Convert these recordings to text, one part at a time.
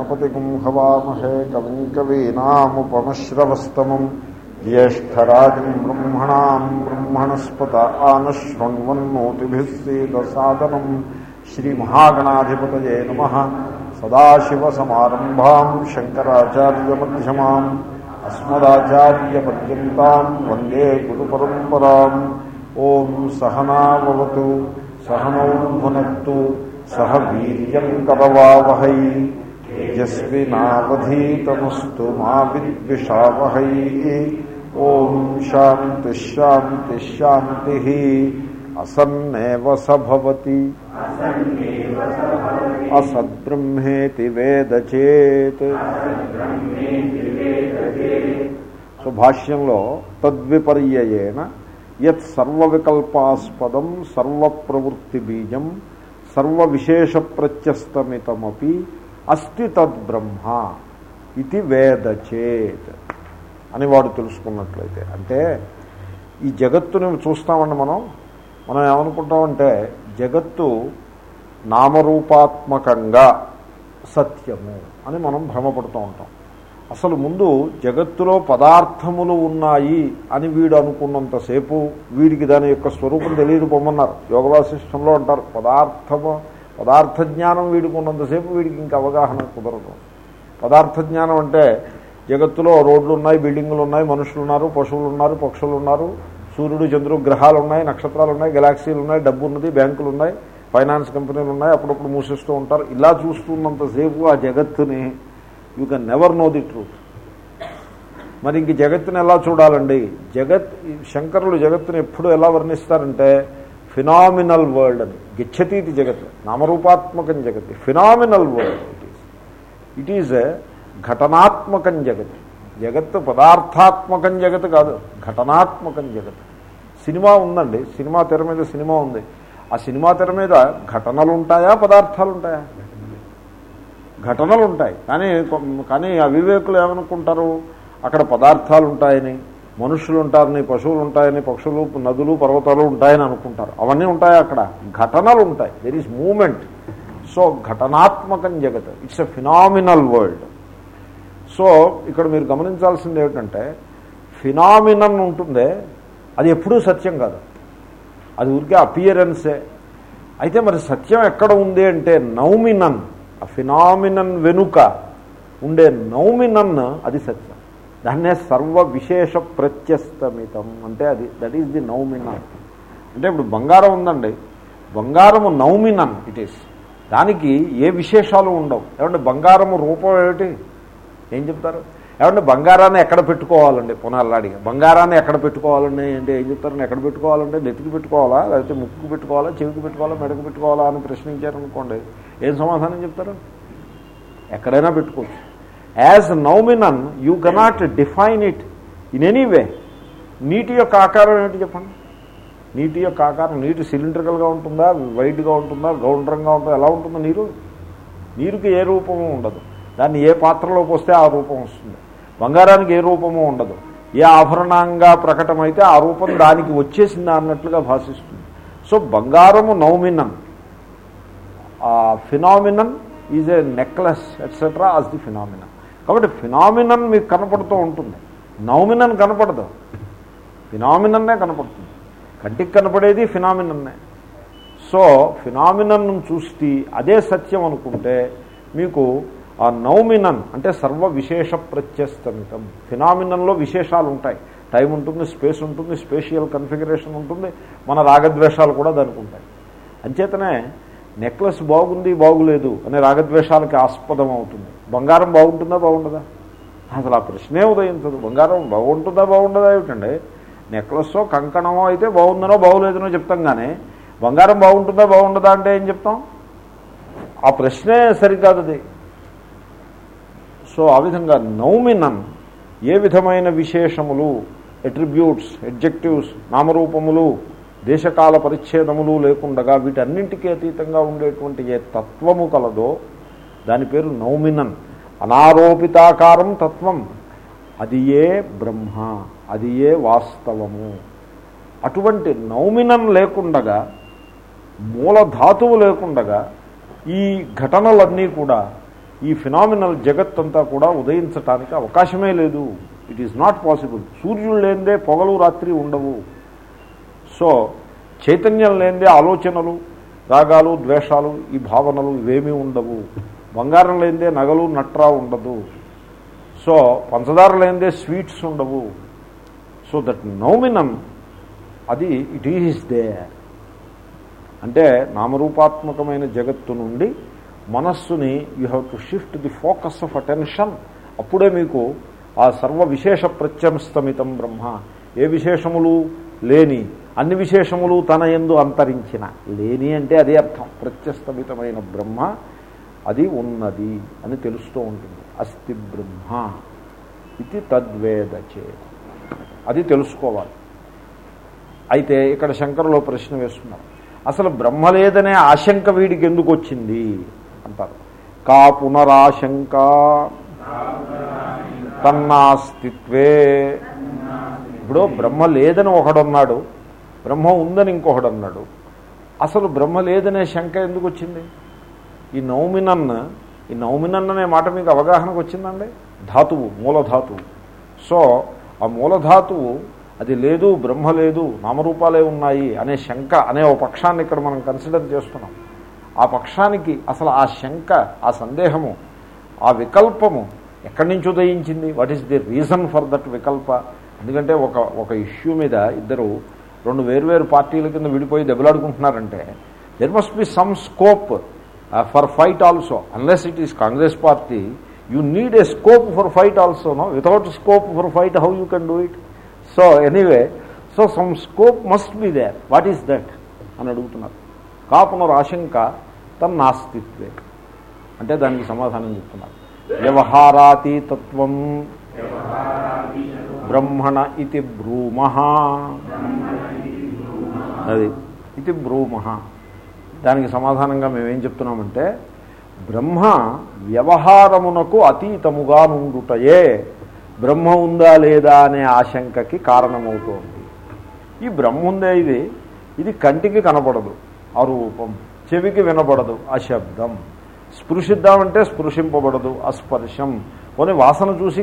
గణపతిగుం హవామహే కవిం కవీనాముపమశ్రవస్తమం జ్యేష్టరాజం బ్రహ్మణాం బ్రహ్మణస్పత ఆనశృణ్వన్నోతిభిः సీదసాదనం శ్రీమహాగణాధిపతయే నమ సదాశివసమారంభాం శంకరాచార్యమ్యమా అస్మదాచార్యపర్యంతం వందే గురు పరంపరా ఓం సహనావతు సహనౌ భునత్తు సహ వీర్యం కరవావహై తేజస్వినావధీతమస్తు మా విద్విషావహై. ఓం శాంతి శాంతి శాంతి. అసన్నేవ సభవతి. అసద్బ్రహ్మేతి వేద చేత్ సో భాష్యంలో తద్విపర్యయేణ యత్ సర్వవికల్పాస్పదం సర్వప్రవృత్తి బీజం సర్వవిశేష ప్రత్యస్తమితమపి అస్థి తద్బ్రహ్మ ఇది వేదచేత్ అని వాడు తెలుసుకున్నట్లయితే. అంటే ఈ జగత్తుని చూస్తామండి మనం. మనం ఏమనుకుంటామంటే జగత్తు నామరూపాత్మకంగా సత్యము అని మనం భ్రమపడుతూ ఉంటాం. అసలు ముందు జగత్తులో పదార్థములు ఉన్నాయి అని వీడు అనుకున్నంతసేపు వీడికి దాని యొక్క స్వరూపం తెలియదు పొమ్మన్నారు. యోగవాసిష్టంలో అంటారు పదార్థము పదార్థ జ్ఞానం వీడికి ఉన్నంతసేపు వీడికి ఇంకా అవగాహన కుదరదు. పదార్థ జ్ఞానం అంటే జగత్తులో రోడ్లు ఉన్నాయి బిల్డింగులు ఉన్నాయి మనుషులు ఉన్నారు పశువులు ఉన్నారు పక్షులు ఉన్నారు సూర్యుడు చంద్రుడు గ్రహాలు ఉన్నాయి నక్షత్రాలు ఉన్నాయి గెలాక్సీలు ఉన్నాయి డబ్బు ఉన్నది బ్యాంకులు ఉన్నాయి ఫైనాన్స్ కంపెనీలు ఉన్నాయి అప్పుడప్పుడు మూసిస్తూ ఉంటారు. ఇలా చూస్తున్నంతసేపు ఆ జగత్తుని you can never know the truth. మరి ఇంక జగత్తుని ఎలా చూడాలండి? జగత్ శంకరులు జగత్తుని ఎప్పుడు ఎలా వర్ణిస్తారంటే ఫినామినల్ వరల్డ్ అని గచ్చతీతి జగత్ నామరూపాత్మకం జగత్. Phenomenal world it is it is ఘటనాత్మకం జగత్. జగత్ పదార్థాత్మకం జగత్ కాదు ఘటనాత్మకం జగత్. సినిమా ఉందండి సినిమా తెర మీద సినిమా ఉంది. ఆ సినిమా తెర మీద ఘటనలు ఉంటాయా పదార్థాలు ఉంటాయా ఘటనలు ఉంటాయి కానీ కానీ అవివేకులు ఏమనుకుంటారు? అక్కడ పదార్థాలు ఉంటాయని మనుషులు ఉంటారని పశువులు ఉంటాయని పక్షులు నదులు పర్వతాలు ఉంటాయని అనుకుంటారు. అవన్నీ ఉంటాయి అక్కడ. ఘటనలు ఉంటాయి. దెర్ ఈస్ మూమెంట్ సో ఘటనాత్మకం జగత్. It's a phenomenal world so ఇక్కడ మీరు గమనించాల్సింది ఏమిటంటే ఫినామినన్ ఉంటుందే అది ఎప్పుడూ సత్యం కాదు. అది ఊరికే అపియరెన్సే అయితే మరి సత్యం ఎక్కడ ఉంది అంటే నౌమినన్ ఆ ఫినామినన్ వెనుక ఉండే నౌమినన్ అది సత్యం. దాన్నే సర్వ విశేష ప్రత్యస్తమితం అంటే అది దట్ ఈస్ ది నౌమినన్ అంటే ఇప్పుడు బంగారం ఉందండి. బంగారము నౌమినన్ ఇట్ ఈస్ దానికి ఏ విశేషాలు ఉండవు. ఏమంటే బంగారము రూపం ఏమిటి? ఏం చెప్తారు? ఏమంటే బంగారాన్ని ఎక్కడ పెట్టుకోవాలండి? పునర్లాడిగా బంగారాన్ని ఎక్కడ పెట్టుకోవాలండి? అంటే ఏం చెప్తారని ఎక్కడ పెట్టుకోవాలంటే నెత్తికి పెట్టుకోవాలా? లేకపోతే ముక్కు పెట్టుకోవాలా? చెవికి పెట్టుకోవాలా? మెడకు పెట్టుకోవాలా? అని ప్రశ్నించారనుకోండి ఏం సమాధానం చెప్తారు? ఎక్కడైనా పెట్టుకోవచ్చు. As noumenon you cannot define it in any way నీటి యొక్క ఆకారం ఏంటి చెప్పండి? నీటి యొక్క ఆకారం నీటి సిలిండ్రికల్గా ఉంటుందా? వైట్గా ఉంటుందా? గౌండ్రంగా ఉంటుందా? ఎలా ఉంటుందో నీరు? నీరుకి ఏ రూపము ఉండదు. దాన్ని ఏ పాత్రలో పోస్తే ఆ రూపం వస్తుంది. బంగారానికి ఏ రూపము ఉండదు. ఏ ఆభరణంగా ప్రకటమైతే ఆ రూపం దానికి వచ్చేసిందా అన్నట్లుగా భాషిస్తుంది. సో బంగారము noumenon phenomenon is a necklace etcetera as the phenomenon కాబట్టి ఫినామినన్ మీకు కనపడుతూ ఉంటుంది. నౌమినన్ కనపడదు. ఫినామినన్నే కనపడుతుంది. కంటికి కనపడేది ఫినామినన్నే. సో ఫినామినన్ను చూస్తే అదే సత్యం అనుకుంటే మీకు ఆ నౌమినన్ అంటే సర్వ విశేష ప్రత్యస్తమితం ఫినామినన్లో విశేషాలు ఉంటాయి. టైం ఉంటుంది స్పేస్ ఉంటుంది స్పేషియల్ కన్ఫిగరేషన్ ఉంటుంది మన రాగద్వేషాలు కూడా దానికి ఉంటాయి. అంచేతనే నెక్లెస్ బాగుంది బాగులేదు అనే రాగద్వేషాలకి ఆస్పదం అవుతుంది బంగారం బాగుంటుందా బాగుంటుందా అసలు ఆ ప్రశ్నే ఉదయించదు. బంగారం బాగుంటుందా బాగుండదా ఏమిటండి? నెక్లెస్సో కంకణమో అయితే బాగుందనో బాగులేదనో చెప్తాం కానీ బంగారం బాగుంటుందా బాగుండదా అంటే ఏం చెప్తాం? ఆ ప్రశ్నే సరికాదు సో ఆ విధంగా నౌమినన్ ఏ విధమైన విశేషములు ఎట్రిబ్యూట్స్ ఎడ్జెక్టివ్స్ నామరూపములు దేశకాల పరిచ్ఛేదములు లేకుండగా వీటన్నింటికీ అతీతంగా ఉండేటువంటి ఏ తత్వము కలదో దాని పేరు నౌమినన్. అనారోపితాకారం తత్వం. అది ఏ బ్రహ్మ అది ఏ వాస్తవము. అటువంటి నౌమినం లేకుండగా మూలధాతువు లేకుండగా ఈ ఘటనలన్నీ కూడా ఈ ఫినామినల్ జగత్తంతా కూడా ఉదయించటానికి అవకాశమే లేదు. ఇట్ ఈస్ నాట్ పాసిబుల్ సూర్యుడు లేనిదే పొగలు రాత్రి ఉండవు. సో చైతన్యం లేనిదే ఆలోచనలు రాగాలు ద్వేషాలు ఈ భావనలు ఇవేమీ ఉండవు. బంగారం లేనిదే నగలు నట్రా ఉండదు. సో పంచదార లేనిదే స్వీట్స్ ఉండవు. సో దట్ నౌమినం అది ఇట్ ఈజ్ దే అంటే నామరూపాత్మకమైన జగత్తు నుండి మనస్సుని you have to shift the focus of attention. అప్పుడే మీకు ఆ సర్వ విశేష ప్రత్యంస్తమితం బ్రహ్మ. ఏ విశేషములు లేని అన్ని విశేషములు తన ఎందు అంతరించిన. లేని అంటే అదే అర్థం. ప్రత్యస్తమితమైన బ్రహ్మ అది ఉన్నది అని తెలుస్తూ ఉంటుంది. అస్థి బ్రహ్మ ఇది తద్వేదచే. అది తెలుసుకోవాలి. అయితే ఇక్కడ శంకరులో ప్రశ్న వేస్తున్నారు. అసలు బ్రహ్మ లేదనే ఆశంక వీడికి ఎందుకు వచ్చింది? అంటారు. కా పునరాశంక తన్నాస్తిత్వే. ఇప్పుడు బ్రహ్మ లేదని ఒకడున్నాడు. బ్రహ్మ ఉందని ఇంకొకడు అన్నాడు. అసలు బ్రహ్మ లేదనే శంక ఎందుకు వచ్చింది? ఈ నౌమినన్ ఈ నౌమినన్ అనే మాట మీకు అవగాహనకు వచ్చిందండి? ధాతువు మూలధాతువు. సో ఆ మూలధాతువు అది లేదు బ్రహ్మ లేదు నామరూపాలే ఉన్నాయి అనే శంక అనే ఒక పక్షాన్ని ఇక్కడ మనం కన్సిడర్ చేస్తున్నాం. ఆ పక్షానికి అసలు ఆ శంక ఆ సందేహము ఆ వికల్పము ఎక్కడి నుంచి ఉదయించింది? What is the reason for that వికల్ప? ఎందుకంటే ఒక ఒక ఇష్యూ మీద ఇద్దరు రెండు వేరువేరు పార్టీల కింద విడిపోయి దెబ్బలాడుకుంటున్నారంటే there must be some scope for fight also unless it is Congress party you need a scope for fight also no without scope for fight how you can do it so anyway so some scope must be there what is that అని అడుగుతున్నారు. కాపునర్ ఆశంక తన నాస్తిత్వే. అంటే దానికి సమాధానం చెప్తున్నారు. వ్యవహారాతీతత్వం బ్రహ్మణ ఇది బ్రూమ. అది ఇది బ్రూమ. దానికి సమాధానంగా మేమేం చెప్తున్నామంటే బ్రహ్మ వ్యవహారమునకు అతీతముగా నుండుటయే బ్రహ్మ ఉందా లేదా అనే ఆశంకకి కారణమవుతోంది. ఈ బ్రహ్మ ఉందే ఇది ఇది కంటికి కనపడదు అరూపం చెవికి వినపడదు అశబ్దం. స్పృశిద్దామంటే స్పృశింపబడదు అస్పర్శం. పోనీ వాసన చూసి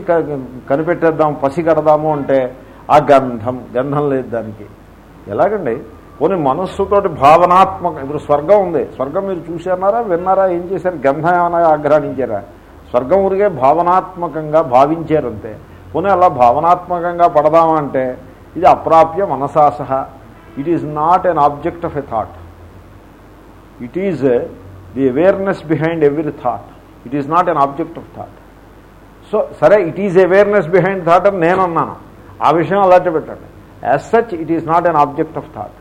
కనిపెట్టేద్దాం పసి కడదాము అంటే ఆ గంధం గంధం లేదు దానికి. ఎలాగండి? పోనీ మనస్సుతోటి భావనాత్మక ఇప్పుడు స్వర్గం ఉంది. స్వర్గం మీరు చూసారా విన్నారా ఏం చేశారు? గంధం ఏమైనా ఆగ్రహించారా? స్వర్గం ఊరికే భావనాత్మకంగా భావించారంతే. పోనీ అలా భావనాత్మకంగా పడదామంటే ఇది అప్రాప్య మనసాసహ. It is not an object of a thought it is the awareness behind every thought it is not an object of thought so సరే it is awareness behind thought అని నేను అన్నాను ఆ విషయం అలాంటి పెట్టండి as such it is not an object of thought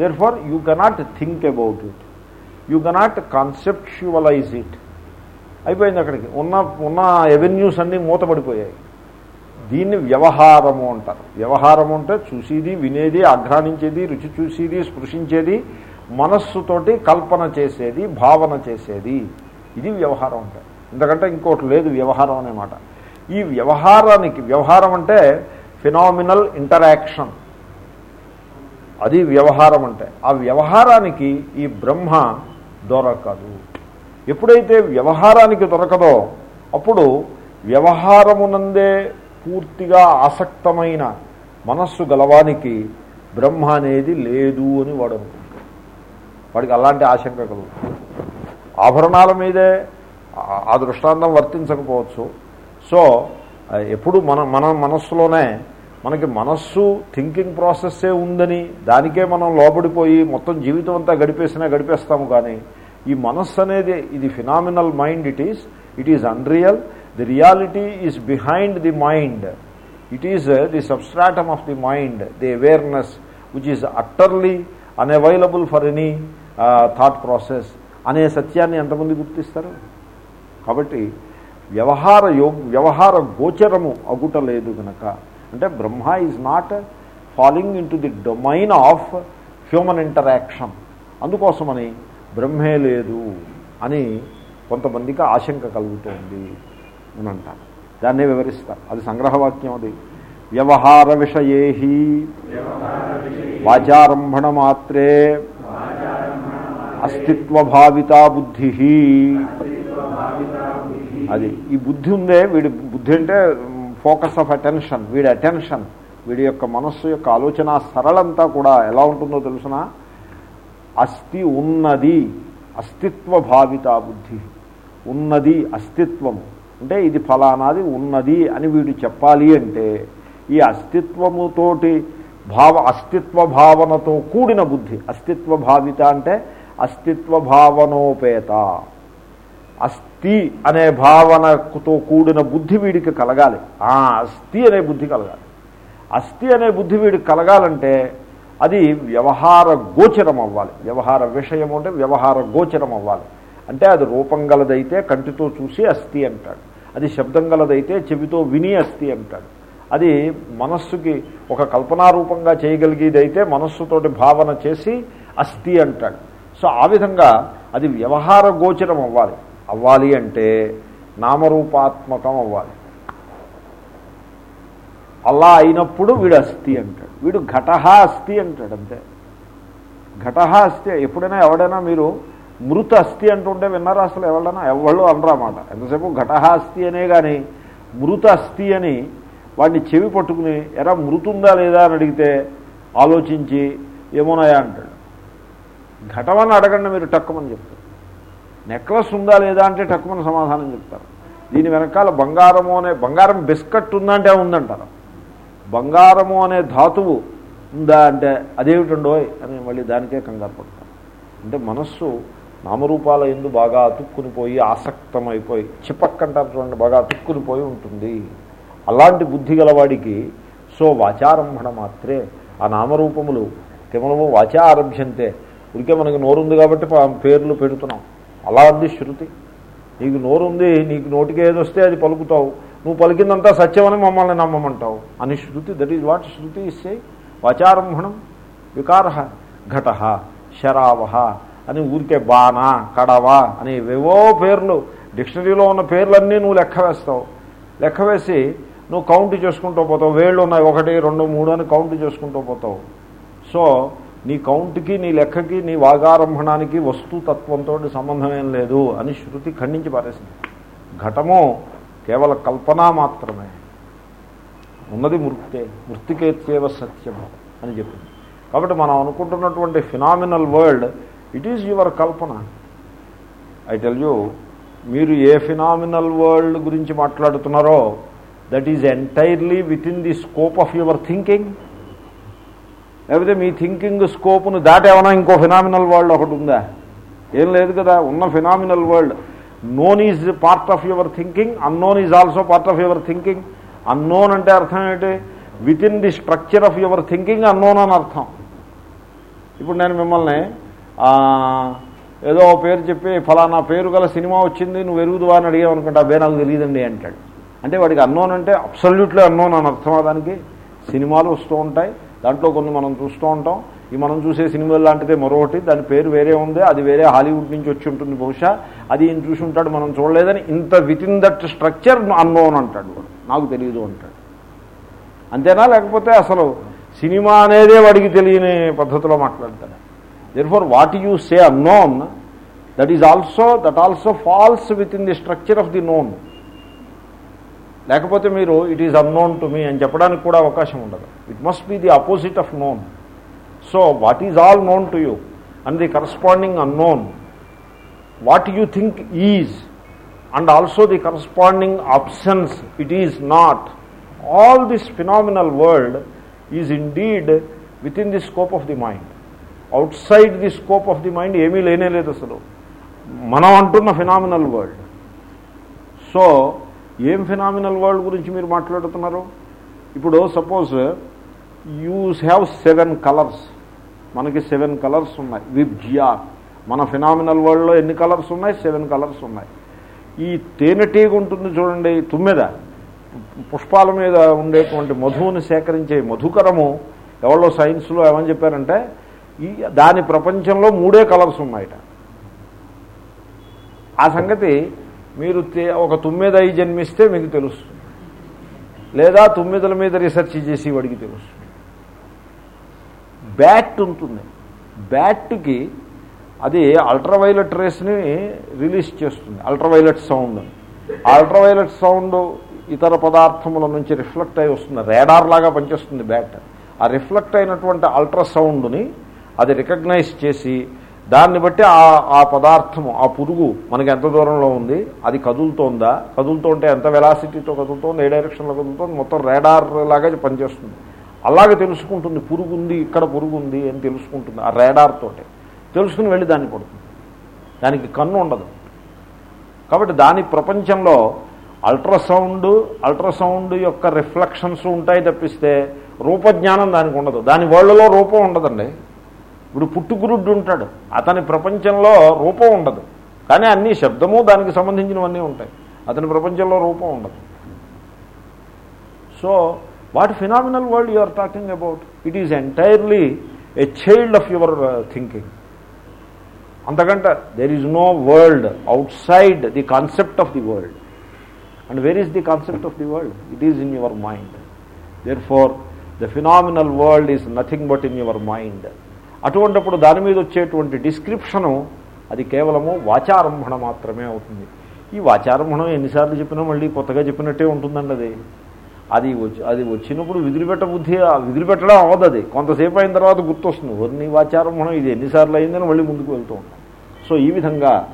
therefore you cannot think about it you cannot conceptualize it అయిపోయింది అక్కడికి. ఉన్న ఉన్న ఎవెన్యూస్ అన్నీ మూతపడిపోయాయి. దీన్ని వ్యవహారము అంటారు. వ్యవహారము అంటే చూసేది వినేది ఆఘ్రానించేది రుచి చూసేది స్పృశించేది మనస్సుతోటి కల్పన చేసేది భావన చేసేది. ఇది వ్యవహారం అంటే ఎందుకంటే ఇంకోటి లేదు వ్యవహారం అనేమాట ఈ వ్యవహారానికి వ్యవహారం అంటే ఫినామినల్ ఇంటరాక్షన్. అది వ్యవహారం అంటే. ఆ వ్యవహారానికి ఈ బ్రహ్మ దొరకదు. ఎప్పుడైతే వ్యవహారానికి దొరకదో అప్పుడు వ్యవహారమునందే పూర్తిగా ఆసక్తమైన మనస్సు గలవానికి బ్రహ్మ అనేది లేదు అని వాడు అనుకుంటాడు. వాడికి అలాంటి ఆశంక కలుగుతుంది. ఆభరణాల మీదే ఆ దృష్టాంతం వర్తించకపోవచ్చు. సో ఎప్పుడు మన మన మనస్సులోనే మనకి మనస్సు థింకింగ్ ప్రాసెస్సే ఉందని దానికే మనం లోబడిపోయి మొత్తం జీవితం అంతా గడిపేసినా గడిపేస్తాము కానీ ఈ మనస్సు అనేది ఇది phenomenal mind it is it is unreal the reality is behind the mind it is the substratum of the mind the awareness which is utterly unavailable for any thought process అనే సత్యాన్ని ఎంతమంది గుర్తిస్తారు? కాబట్టి వ్యవహార యో వ్యవహార గోచరము అగుట లేదు అంటే Brahma is not falling in the domain of human interaction అందుకోసమని బ్రహ్మే లేదు అని కొంతమందికి ఆశంక కలుగుతోంది అని అంటారు. దాన్నే వివరిస్తారు. అది సంగ్రహవాక్యం అది. వ్యవహార విషయే వాచారంభణ మాత్రే అస్తిత్వభావితా బుద్ధి. Hmm. అది. ఈ బుద్ధి ఉందే వీడి బుద్ధి అంటే ఫోకస్ ఆఫ్ అటెన్షన్ వీడి అటెన్షన్ వీడి యొక్క మనస్సు యొక్క ఆలోచన సరళంతా కూడా ఎలా ఉంటుందో తెలుసిన? అస్థి ఉన్నది అస్తిత్వ భావిత బుద్ధి. ఉన్నది అస్తిత్వము. అంటే ఇది ఫలానాది ఉన్నది అని వీడు చెప్పాలి అంటే ఈ అస్తిత్వముతోటి భావ అస్తిత్వ భావనతో కూడిన బుద్ధి. అస్తిత్వ భావిత అంటే అస్తిత్వ భావనోపేత. అస్థి అనే భావనతో కూడిన బుద్ధి వీడికి కలగాలి. ఆ అస్థి అనే బుద్ధి కలగాలి. అస్థి అనే బుద్ధి వీడికి కలగాలంటే అది వ్యవహార గోచరం అవ్వాలి. వ్యవహార విషయం అంటే వ్యవహార గోచరం అవ్వాలి. అంటే అది రూపం గలదైతే కంటితో చూసి అస్థి అంటాడు. అది శబ్దం గలదైతే చెవితో విని అస్థి అంటాడు. అది మనస్సుకి ఒక కల్పనారూపంగా చేయగలిగేదైతే మనస్సుతోటి భావన చేసి అస్థి అంటాడు. సో ఆ విధంగా అది వ్యవహార గోచరం అవ్వాలి. అవ్వాలి అంటే నామరూపాత్మకం అవ్వాలి అలా అయినప్పుడు వీడు అస్థి అంటాడు. వీడు ఘటహ అస్థి అంటాడు అంతే. ఘటహ అస్థి ఎప్పుడైనా ఎవడైనా మీరు మృత అస్థి అంటుంటే విన్నారా అసలు ఎవడైనా ఎవళ్ళు అనరామాట ఎంతసేపు ఘటహ అస్థి అనే కానీ మృత అస్థి అని వాడిని చెవి పట్టుకుని ఎరా మృతుందా లేదా? అని అడిగితే ఆలోచించి ఏమోనాయా అంటాడు. ఘటమని అడగండి మీరు టక్కమని చెప్తారు నెక్లెస్ ఉందా లేదా అంటే టక్కుమని సమాధానం చెప్తారు. దీని వెనకాల బంగారము అనే బంగారం బిస్కట్ ఉందంటే ఉందంటారు. బంగారము అనే ధాతువు ఉందా అంటే అదేమిటండోయ్ అని మళ్ళీ దానికే కంగారు పడతారు. అంటే మనస్సు నామరూపాల ఎందు బాగా అతుక్కునిపోయి ఆసక్తమైపోయి చిపక్కంటారు చూడండి బాగా అతుక్కునిపోయి ఉంటుంది. అలాంటి బుద్ధి గలవాడికి సో వాచారంభణ మాత్రే. ఆ నామరూపములు కేవలము వాచా ఆరభ్యంతే ఉడికే మనకి నోరుంది కాబట్టి పేర్లు పెడుతున్నాం. అలా ఉంది శృతి. నీకు నోరుంది నీకు నోటికి ఏదొస్తే అది పలుకుతావు. నువ్వు పలికిందంతా సత్యమని మమ్మల్ని నమ్మమంటావు. అని Shruti that is what Shruti ఇస్తే వాచారంభణం వికార ఘట శరావ అని ఊరికే బాణ కడవ అని ఏవో పేర్లు డిక్షనరీలో ఉన్న పేర్లన్నీ నువ్వు లెక్క వేస్తావు. లెక్క వేసి నువ్వు కౌంట్ చేసుకుంటూ పోతావు. వేళ్ళు ఉన్నాయి ఒకటి రెండు మూడు అని కౌంట్ చేసుకుంటూ పోతావు. సో నీ కౌంట్కి నీ లెక్కకి నీ వాగారంభణానికి వస్తుతత్వంతో సంబంధం ఏం లేదు అని శృతి ఖండించి పారేసింది. ఘటము కేవల కల్పన మాత్రమే. ఉన్నది మృత్తే మృతికేత్యేవ సత్యం అని చెప్పింది. కాబట్టి మనం అనుకుంటున్నటువంటి phenomenal world it is your Kalpana. I tell you మీరు ఏ ఫినామినల్ వరల్డ్ గురించి మాట్లాడుతున్నారో that is entirely within the scope of your thinking లేకపోతే మీ థింకింగ్ స్కోప్ను దాటేమన్నా ఇంకో ఫినామినల్ వరల్డ్ ఒకటి ఉందా? ఏం లేదు కదా ఉన్న phenomenal world known is part of your thinking unknown is also part of your thinking unknown అంటే అర్థం ఏంటి? Within the structure of your thinking unknown అని అర్థం. ఇప్పుడు నేను మిమ్మల్ని ఏదో పేరు చెప్పి ఫలానా పేరు గల సినిమా వచ్చింది నువ్వు ఎరుగుదువా? అని అడిగామనుకుంటా అబ్బే నాకు తెలియదండి అంటాడు. అంటే వాడికి అన్నోన్ అంటే అబ్సల్యూట్లీ అన్నోన్ అని అర్థం దానికి. సినిమాలు వస్తూ ఉంటాయి. దాంట్లో కొన్ని మనం చూస్తూ ఉంటాం. ఈ మనం చూసే సినిమాలు లాంటిదే మరొకటి. దాని పేరు వేరే ఉంది. అది వేరే హాలీవుడ్ నుంచి వచ్చి ఉంటుంది బహుశా. అది ఈయన చూసి ఉంటాడు మనం చూడలేదని. ఇంత within that structure unknown అంటాడు నాకు తెలియదు అంటాడు. అంతేనా? లేకపోతే అసలు సినిమా అనేదే వాడికి తెలియని పద్ధతిలో మాట్లాడతాడు? Therefore what you say unknown that is also that also falls within the structure of the known లేకపోతే మీరు it is unknown to me అని చెప్పడానికి కూడా అవకాశం ఉండదు. It must be the opposite of known so what is all known to you and the corresponding unknown what you think is and also the corresponding options it is not all this phenomenal world is indeed within the scope of the mind outside the scope of the mind ఏమీ లేనే లేదు అసలు. మనం అంటున్న phenomenal world so ఏం phenomenal world గురించి మీరు మాట్లాడుతున్నారు? ఇప్పుడు suppose you have seven colours మనకి సెవెన్ కలర్స్ ఉన్నాయి. విబ్జియా మన ఫినామినల్ వరల్డ్లో ఎన్ని కలర్స్ ఉన్నాయి? సెవెన్ కలర్స్ ఉన్నాయి. ఈ తేనెటీగ ఉంటుంది చూడండి తుమ్మెద. పుష్పాల మీద ఉండేటువంటి మధువుని సేకరించే మధుకరము ఎవరో సైన్స్లో ఏమని చెప్పారంటే ఈ దాని ప్రపంచంలో మూడే కలర్స్ ఉన్నాయట. ఆ సంగతి మీరు ఒక తుమ్మెద అయి జన్మిస్తే మీకు తెలుస్తుంది. లేదా తుమ్మెదల మీద రీసెర్చ్ చేసి వాడికి తెలుస్తుంది. బ్యాట్ ఉంటుంది. బ్యాట్కి అది అల్ట్రావైలెట్ రేస్ని రిలీజ్ చేస్తుంది. Ultraviolet sound. అల్ట్రావైలెట్ సౌండ్ ఇతర పదార్థముల నుంచి రిఫ్లెక్ట్ అయి వస్తుంది. రేడార్ లాగా పనిచేస్తుంది బ్యాట్. ఆ రిఫ్లెక్ట్ అయినటువంటి అల్ట్రా సౌండ్ని అది రికగ్నైజ్ చేసి దాన్ని బట్టి ఆ ఆ పదార్థము ఆ పురుగు మనకి ఎంత దూరంలో ఉంది అది కదులుతోందా? కదులుతూ ఉంటే ఎంత వెలాసిటీతో కదులుతోంది ఏ డైరెక్షన్లో కదులుతోంది మొత్తం రేడార్ లాగా పనిచేస్తుంది. అలాగే తెలుసుకుంటుంది పురుగు ఉంది ఇక్కడ పురుగు ఉంది అని తెలుసుకుంటుంది ఆ రేడార్ తెలుసుకుని వెళ్ళి దాన్ని పడుతుంది దానికి కన్ను ఉండదు. కాబట్టి దాని ప్రపంచంలో అల్ట్రాసౌండ్ అల్ట్రాసౌండ్ యొక్క రిఫ్లెక్షన్స్ ఉంటాయి తప్పిస్తే రూపజ్ఞానం దానికి ఉండదు. దాని వరల్డ్లో రూపం ఉండదండి. ఇప్పుడు పుట్టుగురుడ్డు ఉంటాడు. అతని ప్రపంచంలో రూపం ఉండదు. కానీ అన్ని శబ్దము దానికి సంబంధించినవన్నీ ఉంటాయి. అతని ప్రపంచంలో రూపం ఉండదు. So what phenomenal world you are talking about it is entirely a child of your thinking అంతకంటే there is no world outside the concept of the world and where is the concept of the world it is in your mind therefore the phenomenal world is nothing but in your mind అటువంటిప్పుడు దాని మీద వచ్చేటువంటి description అది కేవలము వాచారంభణ మాత్రమే అవుతుంది. ఈ వాచారంభణం ఎన్నిసార్లు చెప్పినా మళ్ళీ కొత్తగా చెప్పినట్టే ఉంటుందండి అది. అది వచ్చి అది వచ్చినప్పుడు విదిలిపెట్ట బుద్ధి విదిలిపెట్టడం అవ్వదు అది. కొంతసేపు అయిన తర్వాత గుర్తొస్తుంది. వర్ణి వాచారంభణం? ఇది ఎన్నిసార్లు అయిందని మళ్ళీ ముందుకు వెళ్తూ ఉంటాం. సో ఈ విధంగా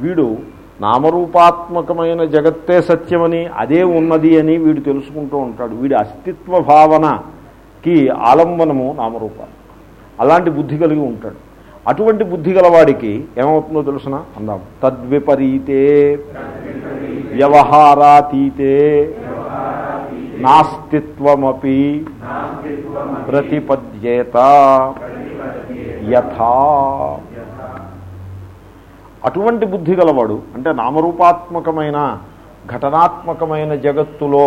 వీడు నామరూపాత్మకమైన జగత్తే సత్యమని అదే ఉన్నది అని వీడు తెలుసుకుంటూ ఉంటాడు. వీడి అస్తిత్వ భావనకి ఆలంబనము నామరూపాలు. అలాంటి బుద్ధి కలిగి ఉంటాడు. అటువంటి బుద్ధి గలవాడికి ఏమవుతుందో తెలుసిన? అందాం. తద్విపరీతే వ్యవహారాతీతే నాస్తిత్వమపి ప్రతిపద్యేత యథా. అటువంటి బుద్ధి గలవాడు అంటే నామరూపాత్మకమైన ఘటనాత్మకమైన జగత్తులో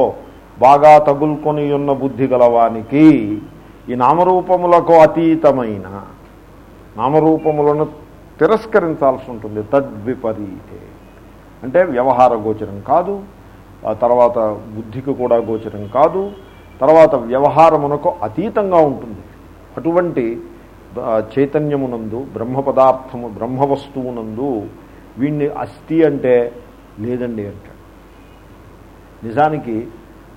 బాగా తగులుకొని ఉన్న బుద్ధి గలవానికి ఈ నామరూపములకు అతీతమైన నామరూపములను తిరస్కరించాల్సి ఉంటుంది. తద్విపరీతే. అంటే వ్యవహార గోచరం కాదు. ఆ తర్వాత బుద్ధికి కూడా గోచరం కాదు. తర్వాత వ్యవహారమునకు అతీతంగా ఉంటుంది. అటువంటి చైతన్యమునందు బ్రహ్మ పదార్థము బ్రహ్మ వస్తువునందు వీడిని అస్థి అంటే లేదండి అంటాడు నిజానికి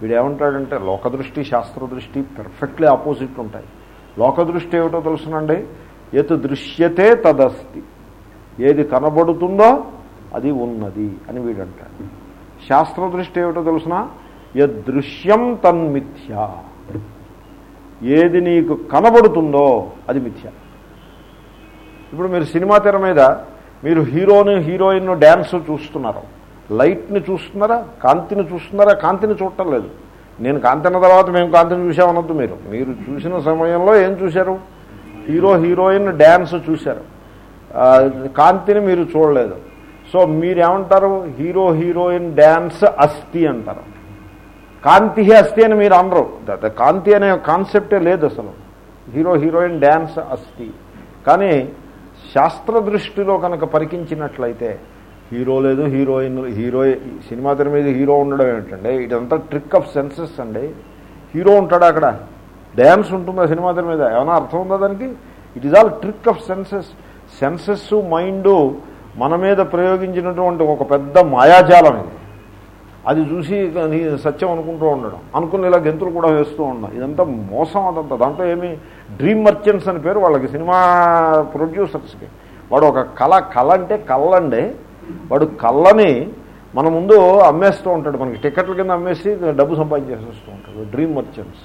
వీడు ఏమంటాడంటే లోకదృష్టి శాస్త్రదృష్టి పెర్ఫెక్ట్లీ ఆపోజిట్ ఉంటాయి. లోకదృష్టి ఏమిటో తెలుసునండి? ఎత్ దృశ్యతే తదస్తి. ఏది కనబడుతుందో అది ఉన్నది అని వీడంటాడు. శాస్త్రదృష్టి ఏమిటో తెలుసిన? యదృశ్యం తన్మిథ్య ఏది నీకు కనబడుతుందో అది మిథ్య. ఇప్పుడు మీరు సినిమా తెర మీద మీరు హీరోని హీరోయిన్ డ్యాన్స్ చూస్తున్నారు. లైట్ని చూస్తున్నారా? కాంతిని చూస్తున్నారా? కాంతిని చూడటం లేదు. నేను కాంతి అన్న తర్వాత మేము కాంతిని చూసామనొద్దు మీరు. మీరు చూసిన సమయంలో ఏం చూశారు? హీరో హీరోయిన్ డ్యాన్స్ చూశారు. కాంతిని మీరు చూడలేదు. సో మీరేమంటారు? హీరో హీరోయిన్ డ్యాన్స్ అస్థి అంటారు. కాంతి అస్థి అని మీరు అనరు. కాంతి అనే కాన్సెప్టే లేదు అసలు. హీరో హీరోయిన్ డ్యాన్స్ అస్థి. కానీ శాస్త్ర దృష్టిలో కనుక పరికించినట్లయితే హీరో లేదు హీరోయిన్ హీరో సినిమా తెర మీద హీరో ఉండడం ఏమిటండి ఇదంతా ట్రిక్ ఆఫ్ సెన్సెస్ అండి. హీరో ఉంటాడు అక్కడ? డ్యాన్స్ ఉంటుందా సినిమా తెర మీద? ఏమైనా అర్థం ఉందా దానికి? It is all trick of senses senses mind మన మీద ప్రయోగించినటువంటి ఒక పెద్ద మాయాజాలం ఇది. అది చూసి సత్యం అనుకుంటూ ఉండడం. అనుకుని ఇలా గెంతులు కూడా వేస్తూ ఉండడం. ఇదంతా మోసం అదంతా. దాంట్లో ఏమి? డ్రీమ్ మర్చెంట్స్ అని పేరు. వాళ్ళకి సినిమా ప్రొడ్యూసర్స్కి వాడు ఒక కళ కళ అంటే కళ్ళండి. వాడు కళ్ళని మన ముందు అమ్మేస్తూ ఉంటాడు మనకి. టికెట్ల కింద అమ్మేసి డబ్బు సంపాదించేసేస్తూ ఉంటాడు. Dream merchants.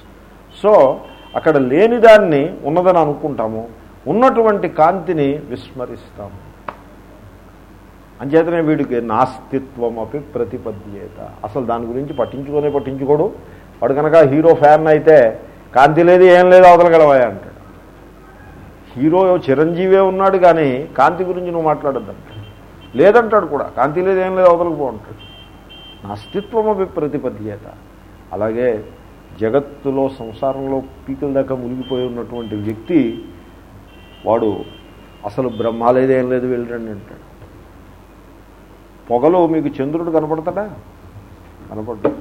సో అక్కడ లేని దాన్ని ఉన్నదని అనుకుంటాము. ఉన్నటువంటి కాంతిని విస్మరిస్తాము. అంచేతనే వీడికి నాస్తిత్వం అపి ప్రతిపద్యేత. అసలు దాని గురించి పట్టించుకొనే పట్టించుకోడు. వాడు కనుక హీరో ఫ్యాన్ అయితే కాంతి లేదు ఏం లేదు అవతలగలవాయా అంటాడు. హీరో చిరంజీవే ఉన్నాడు కానీ కాంతి గురించి నువ్వు మాట్లాడద్దంటాడు లేదంటాడు కూడా. కాంతి లేదు ఏం లేదు అవతలకు బాగుంటాడు నా నాస్తిత్వం అవి ప్రతిపద్యత అలాగే జగత్తులో సంసారంలో పీకల దాకా మునిగిపోయి ఉన్నటువంటి వ్యక్తి వాడు అసలు బ్రహ్మ లేదేం లేదు వెళ్ళండి అంటాడు. పొగలో మీకు చంద్రుడు కనపడతాడా? కనపడ్డా.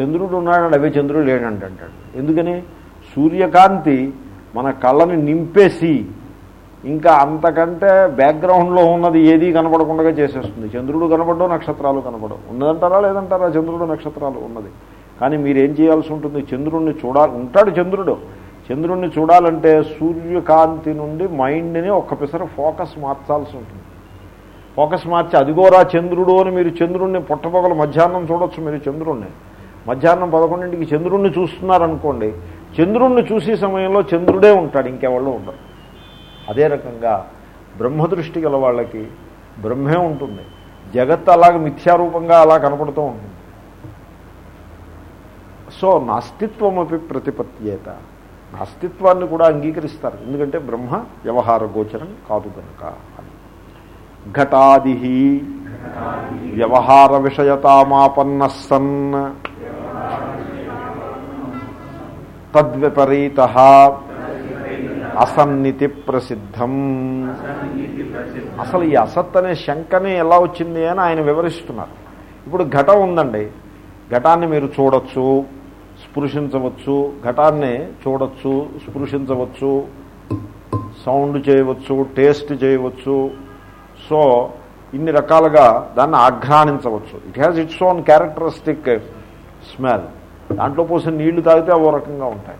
చంద్రుడు ఉన్నాడు అవే చంద్రుడు లేడంట అంటాడు. ఎందుకని? సూర్యకాంతి మన కళ్ళని నింపేసి ఇంకా అంతకంటే బ్యాక్గ్రౌండ్లో ఉన్నది ఏది కనపడకుండా చేసేస్తుంది. చంద్రుడు కనపడవు నక్షత్రాలు కనపడవు. ఉన్నదంటారా లేదంటారా? చంద్రుడు నక్షత్రాలు ఉన్నది. కానీ మీరేం చేయాల్సి ఉంటుంది? చంద్రుడిని చూడాలి ఉంటాడు చంద్రుడు. చంద్రుడిని చూడాలంటే సూర్యకాంతి నుండి మైండ్ని ఒక్కపిసర ఫోకస్ మార్చాల్సి ఉంటుంది. ఫోకస్ మార్చి అదిగోరా చంద్రుడు అని మీరు చంద్రుణ్ణి పుట్టపొగలు మధ్యాహ్నం చూడొచ్చు మీరు చంద్రుణ్ణి. మధ్యాహ్నం పదకొండింటికి చంద్రుణ్ణి చూస్తున్నారనుకోండి చంద్రుణ్ణి చూసే సమయంలో చంద్రుడే ఉంటాడు ఇంకెవాళ్ళు ఉండరు. అదే రకంగా బ్రహ్మదృష్టి గల వాళ్ళకి బ్రహ్మే ఉంటుంది. జగత్ అలాగ మిథ్యారూపంగా అలా కనపడుతూ ఉంటుంది. సో నాస్తిత్వమపి ప్రతిపత్యేత. నాస్తిత్వాన్ని కూడా అంగీకరిస్తారు. ఎందుకంటే బ్రహ్మ వ్యవహార గోచరం కాదు కనుక అని. ఘటాది వ్యవహార విషయతామాపన్న సన్ తద్విపరీత అసన్నితి ప్రసిద్ధం అసలు ఈ అసత్ అనే శంకని ఎలా వచ్చింది అని ఆయన వివరిస్తున్నారు. ఇప్పుడు ఘటం ఉందండి. ఘటాన్ని మీరు చూడొచ్చు స్పృశించవచ్చు. ఘటాన్ని చూడొచ్చు స్పృశించవచ్చు. సౌండ్ చేయవచ్చు టేస్ట్ చేయవచ్చు. సో ఇన్ని రకాలుగా దాన్ని ఆఘ్రాణించవచ్చు. It has its own characteristic smell దాంట్లో పోసిన నీళ్ళు తాగితే ఓ రకంగా ఉంటాయి.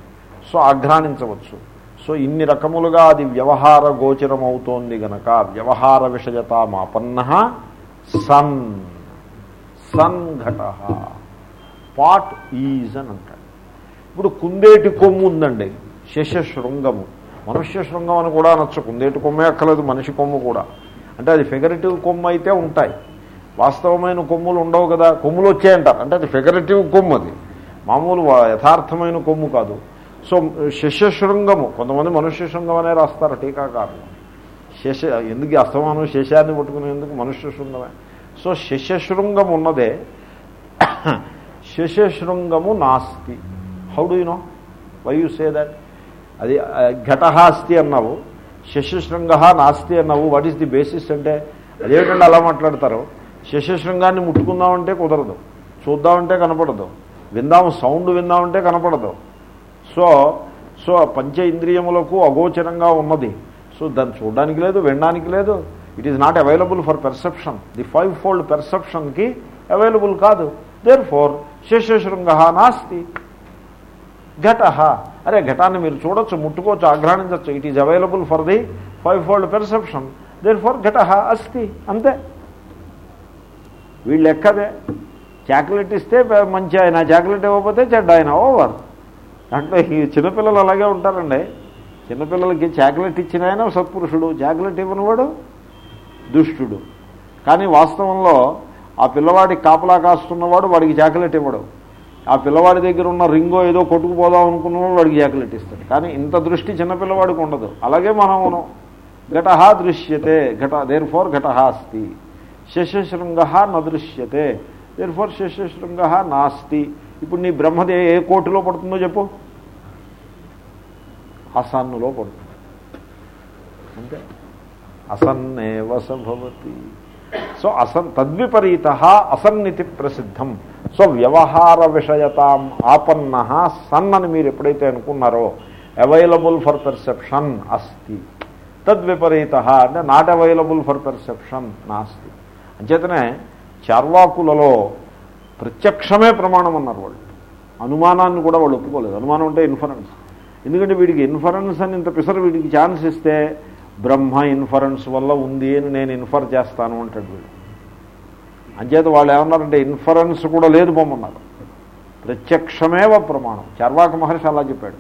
సో ఆఘ్రాణించవచ్చు. సో ఇన్ని రకములుగా అది వ్యవహార గోచరం అవుతోంది గనక వ్యవహార విషయతామాపన్న సన్ సన్ ఘట పాట్ ఈజ్ అని అంటాడు ఇప్పుడు కుందేటి కొమ్ము ఉందండి శశశృంగము మనుష్య శృంగం అని కూడా అనొచ్చు కుందేటి కొమ్మే అక్కలేదు మనిషి కొమ్ము కూడా. అంటే అది ఫిగరేటివ్ కొమ్ము అయితే ఉంటాయి. వాస్తవమైన కొమ్ములు ఉండవు కదా కొమ్ములు వచ్చాయంటారు. అంటే అది ఫిగరేటివ్ కొమ్ము అది. మామూలు యథార్థమైన కొమ్ము కాదు. సో శిష్యశృంగము కొంతమంది మనుష్య శృంగం అనే రాస్తారు టీకాకారులు. శశ ఎందుకు అస్తమానం శశాన్ని పట్టుకునేందుకు మనుష్య శృంగమే? సో శిష్యశృంగం ఉన్నదే శిష్యశృంగము నాస్తి. How do you know why you say that అది ఘటహ అస్తి అన్నావు శశశృంగ నాస్తి అన్నావు వాట్ ఈస్ ది బేసిస్ అంటే అదేమిటంటే అలా మాట్లాడతారు? శశశృంగాన్ని ముట్టుకుందామంటే కుదరదు చూద్దామంటే కనపడదు విందాం సౌండ్ విందామంటే కనపడదు. సో సో పంచ ఇంద్రియములకు అగోచరంగా ఉన్నది. సో దాన్ని చూడడానికి లేదు వినడానికి లేదు. It is not available for perception the five fold పెర్సెప్షన్కి available కాదు. దేర్ ఫోర్ శేషశృంగ నాస్తి. ఘట. అరే ఘటాన్ని మీరు చూడొచ్చు ముట్టుకోవచ్చు ఆగ్రహించవచ్చు it is available for the five fold perception therefore ఘట అస్తి. అంతే. వీళ్ళు ఎక్కదే చాక్లెట్ ఇస్తే మంచి ఆయన చాక్లెట్ ఇవ్వకపోతే చెడ్డ ఆయన. ఓవర్ అంటే ఈ చిన్నపిల్లలు అలాగే ఉంటారండి. చిన్నపిల్లలకి చాక్లెట్ ఇచ్చిన ఆయన సత్పురుషుడు. చాక్లెట్ ఇవ్వనివాడు దుష్టుడు. కానీ వాస్తవంలో ఆ పిల్లవాడికి కాపలా కాస్తున్నవాడు వాడికి చాక్లెట్ ఇవ్వడు. ఆ పిల్లవాడి దగ్గర ఉన్న రింగో ఏదో కొట్టుకుపోదాం అనుకున్నవాడు వాడికి చాక్లెట్ ఇస్తాడు. కానీ ఇంత దృష్టి చిన్నపిల్లవాడికి ఉండదు. అలాగే మనం ఘటహ దృశ్యతే. ఘట దేర్ ఫోర్ ఘట అస్తి. శశశృంగ నదృశ్యతే దేర్ ఫోర్ శశశృంగ నాస్తి. ఇప్పుడు నీ బ్రహ్మదే ఏ కోటిలో పడుతుందో చెప్పు. అసన్నులో పడుతుంది. అంతే. అసన్నే వసభవతి. సో అసన్ తద్విపరీత అసన్నితి ప్రసిద్ధం. సో వ్యవహార విషయతాం ఆపన్న సన్ అని మీరు ఎప్పుడైతే అనుకున్నారో అవైలబుల్ ఫర్ పెర్సెప్షన్ అస్తి. తద్విపరీత అంటే నాట్ అవైలబుల్ ఫర్ పర్సెప్షన్ నాస్తి. అంచేతనే చార్వాకులలో ప్రత్యక్షమే ప్రమాణం అన్నారు వాళ్ళు. అనుమానాన్ని కూడా వాళ్ళు ఒప్పుకోలేదు. అనుమానం అంటే ఇన్ఫరెన్స్ ఎందుకంటే వీడికి ఇన్ఫరెన్స్ అని ఇంత పిసరు వీడికి ఛాన్స్ ఇస్తే బ్రహ్మ ఇన్ఫరెన్స్ వల్ల ఉంది అని నేను ఇన్ఫర్ చేస్తాను అంటాడు వీడు. అంచేత వాళ్ళు ఏమన్నారంటే ఇన్ఫరెన్స్ కూడా లేదు బొమ్మన్నారు. ప్రత్యక్షమేవ ప్రమాణం. చర్వాక మహర్షి అలా చెప్పాడు.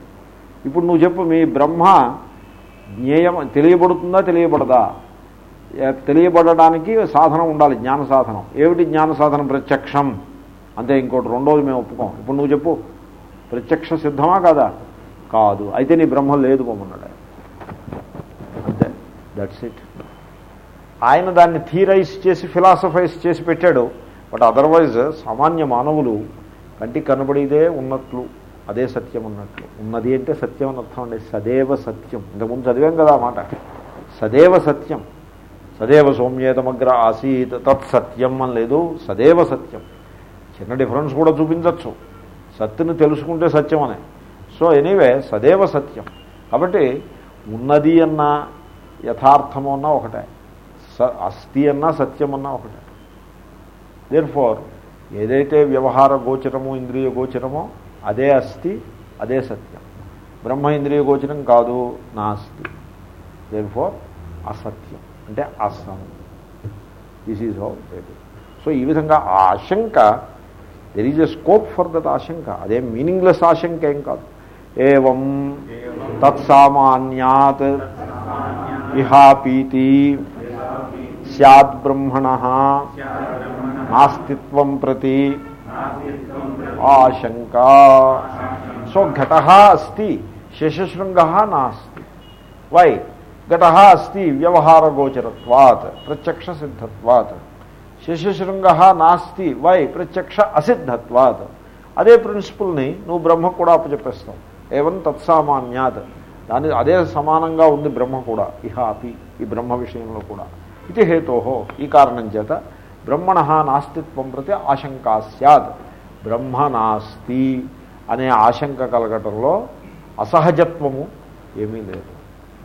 ఇప్పుడు నువ్వు చెప్పు మీ బ్రహ్మ జ్ఞేయం తెలియబడుతుందా తెలియబడదా? తెలియబడడానికి సాధనం ఉండాలి జ్ఞాన సాధనం. ఏమిటి జ్ఞాన సాధనం? ప్రత్యక్షం. అంతే ఇంకోటి రెండోది మేము ఒప్పుకోం. ఇప్పుడు నువ్వు చెప్పు. ప్రత్యక్ష సిద్ధమా కాదా? కాదు. అయితే నీ బ్రహ్మ లేదు పోమన్నాడు అంతే. దట్స్ ఇట్ ఆయన దాన్ని థీరైజ్ చేసి ఫిలాసఫైజ్ చేసి పెట్టాడు. బట్ అదర్వైజ్ సామాన్య మానవులు కంటికి కనబడిదే ఉన్నట్లు అదే సత్యం ఉన్నట్లు. ఉన్నది అంటే సత్యం అని అర్థం అండి. సదేవ సత్యం. ఇంతకుముందు చదివాం కదా మాట. సదేవ సత్యం. సదేవ సౌమ్యేతమగ్ర ఆసీత్ తత్ సత్యం అని లేదు. సదేవ సత్యం. చిన్న డిఫరెన్స్ కూడా చూపించవచ్చు సత్తుని తెలుసుకుంటే సత్యం అనే సో ఎనీవే సదేవ సత్యం. కాబట్టి ఉన్నది అన్నా యథార్థము అన్నా ఒకటే. స అస్థి అన్నా సత్యం అన్నా ఒకటే. దేర్ ఫోర్ ఏదైతే వ్యవహార గోచరము ఇంద్రియ గోచరమో అదే అస్థి అదే సత్యం. బ్రహ్మ ఇంద్రియ గోచరం కాదు నా అస్థి. దేర్ ఫోర్ అసత్యం. అంటే అసం దిస్ ఈజ్ హౌ సో ఈ విధంగా ఆ ఆశంక there is a scope for that ఆశంక అదే మీనింగ్లెస్ ఆశంక ఏం కాదు ఏం తత్సామాన్యాత్ ఇహాపీతి సద్ బ్రహ్మణ నాస్తిత్వం ప్రతి ఆశంక సో ఘట అస్తి శశశృంగ నాస్తి వై ఘట అస్తి వ్యవహారగోచరత్వాత్ ప్రత్యక్ష సిద్ధత్వాత్ శశశృంగ నాస్తి వై ప్రత్యక్ష అసిద్ధత్వాత్ అదే ప్రిన్సిపుల్ని నువ్వు బ్రహ్మ కూడా అప్పచెప్పేస్తావు. ఏవం తత్సామాన్యాత్ దాని అదే సమానంగా ఉంది బ్రహ్మ కూడా ఇహ అపి ఈ బ్రహ్మ విషయంలో కూడా. ఇది హేతోహో ఈ కారణం చేత బ్రహ్మణ నాస్తిత్వం ప్రతి ఆశంకా సద్ బ్రహ్మ నాస్తి అనే ఆశంక కలగటంలో అసహజత్వము ఏమీ లేదు.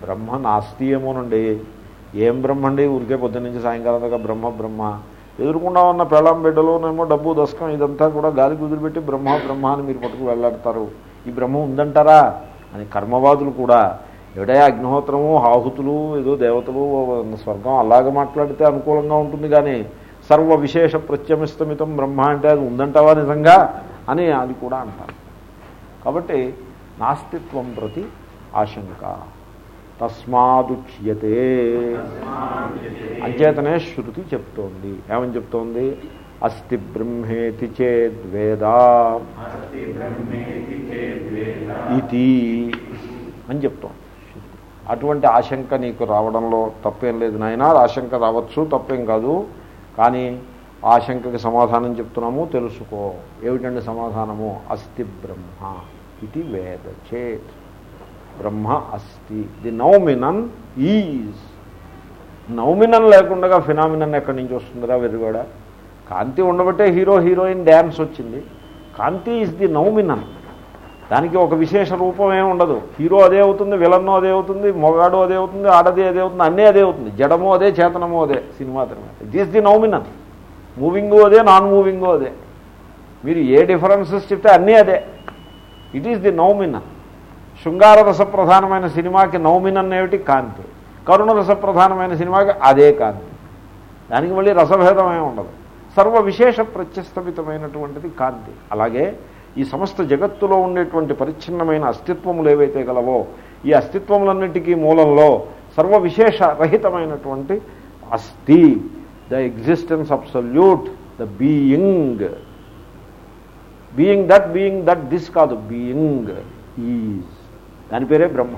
బ్రహ్మ నాస్తి ఏమోనండి. ఏం బ్రహ్మ అండి ఊరికే పొద్దున్న సాయంకాలం దాకా బ్రహ్మ బ్రహ్మ. ఎదురుకుండా ఉన్న పెళ్ళం బిడ్డలోనేమో డబ్బు దశకం ఇదంతా కూడా గాలి కుదిరిపెట్టి బ్రహ్మ బ్రహ్మ అని మీరు పట్టుకు వెళ్ళాడతారు ఈ బ్రహ్మ ఉందంటారా? అని కర్మవాదులు కూడా ఎవడే అగ్నిహోత్రము ఆహుతులు ఏదో దేవతలు స్వర్గం అలాగ మాట్లాడితే అనుకూలంగా ఉంటుంది కానీ సర్వ విశేష ప్రత్యమిస్తమితం బ్రహ్మ అంటే అది ఉందంటావా నిజంగా? అని అది కూడా అంటారు. కాబట్టి నాస్తిత్వం ప్రతి ఆశంక. తస్మాదుచ్యతే. అంచేతనే శృతి చెప్తోంది. ఏమని చెప్తోంది? అస్థి బ్రహ్మేతి చేద్వేదా ఇది అని చెప్తోంది అటువంటి ఆశంక నీకు రావడంలో తప్పేం లేదు నాయన. ఆశంక రావచ్చు తప్పేం కాదు. కానీ ఆశంకకి సమాధానం చెప్తున్నాము తెలుసుకో. ఏమిటండి సమాధానము? అస్థి బ్రహ్మ. ఇది వేద చేత్ బ్రహ్మ అస్తి. The noumenon is. నౌమినన్ లేకుండా ఫినామినన్ ఎక్కడి నుంచి వస్తుందిరా వెర్రివాడ కాంతి ఉండబట్టే హీరో హీరోయిన్ డ్యాన్స్ వచ్చింది. కాంతి ఈజ్ ది నౌమినన్. దానికి ఒక విశేష రూపం ఏమి ఉండదు. హీరో అదే అవుతుంది విలన్నో అదే అవుతుంది మొగాడు అదే అవుతుంది ఆడది అదే అవుతుంది అన్నీ అదే అవుతుంది. జడము అదే చేతనము అదే సినిమా తర్వాత దిస్ ది నౌమినన్. మూవింగు అదే నాన్ మూవింగు అదే. మీరు ఏ డిఫరెన్సెస్ చెప్తే అన్నీ అదే. It is the noumenon. శృంగార రస ప్రధానమైన సినిమాకి నవమినన్నేమిటి కాంతి. కరుణ రస ప్రధానమైన సినిమాకి అదే కాంతి. దానికి మళ్ళీ రసభేదం ఉండదు. సర్వ విశేష ప్రత్యస్తమితమైనటువంటిది కాంతి. అలాగే ఈ సమస్త జగత్తులో ఉండేటువంటి పరిచ్ఛిన్నమైన అస్తిత్వములు ఏవైతే గలవో ఈ అస్తిత్వములన్నిటికీ మూలంలో సర్వ విశేష రహితమైనటువంటి అస్థి the existence absolute the being. Being that being that this కాదు. Being is. దాని పేరే బ్రహ్మ.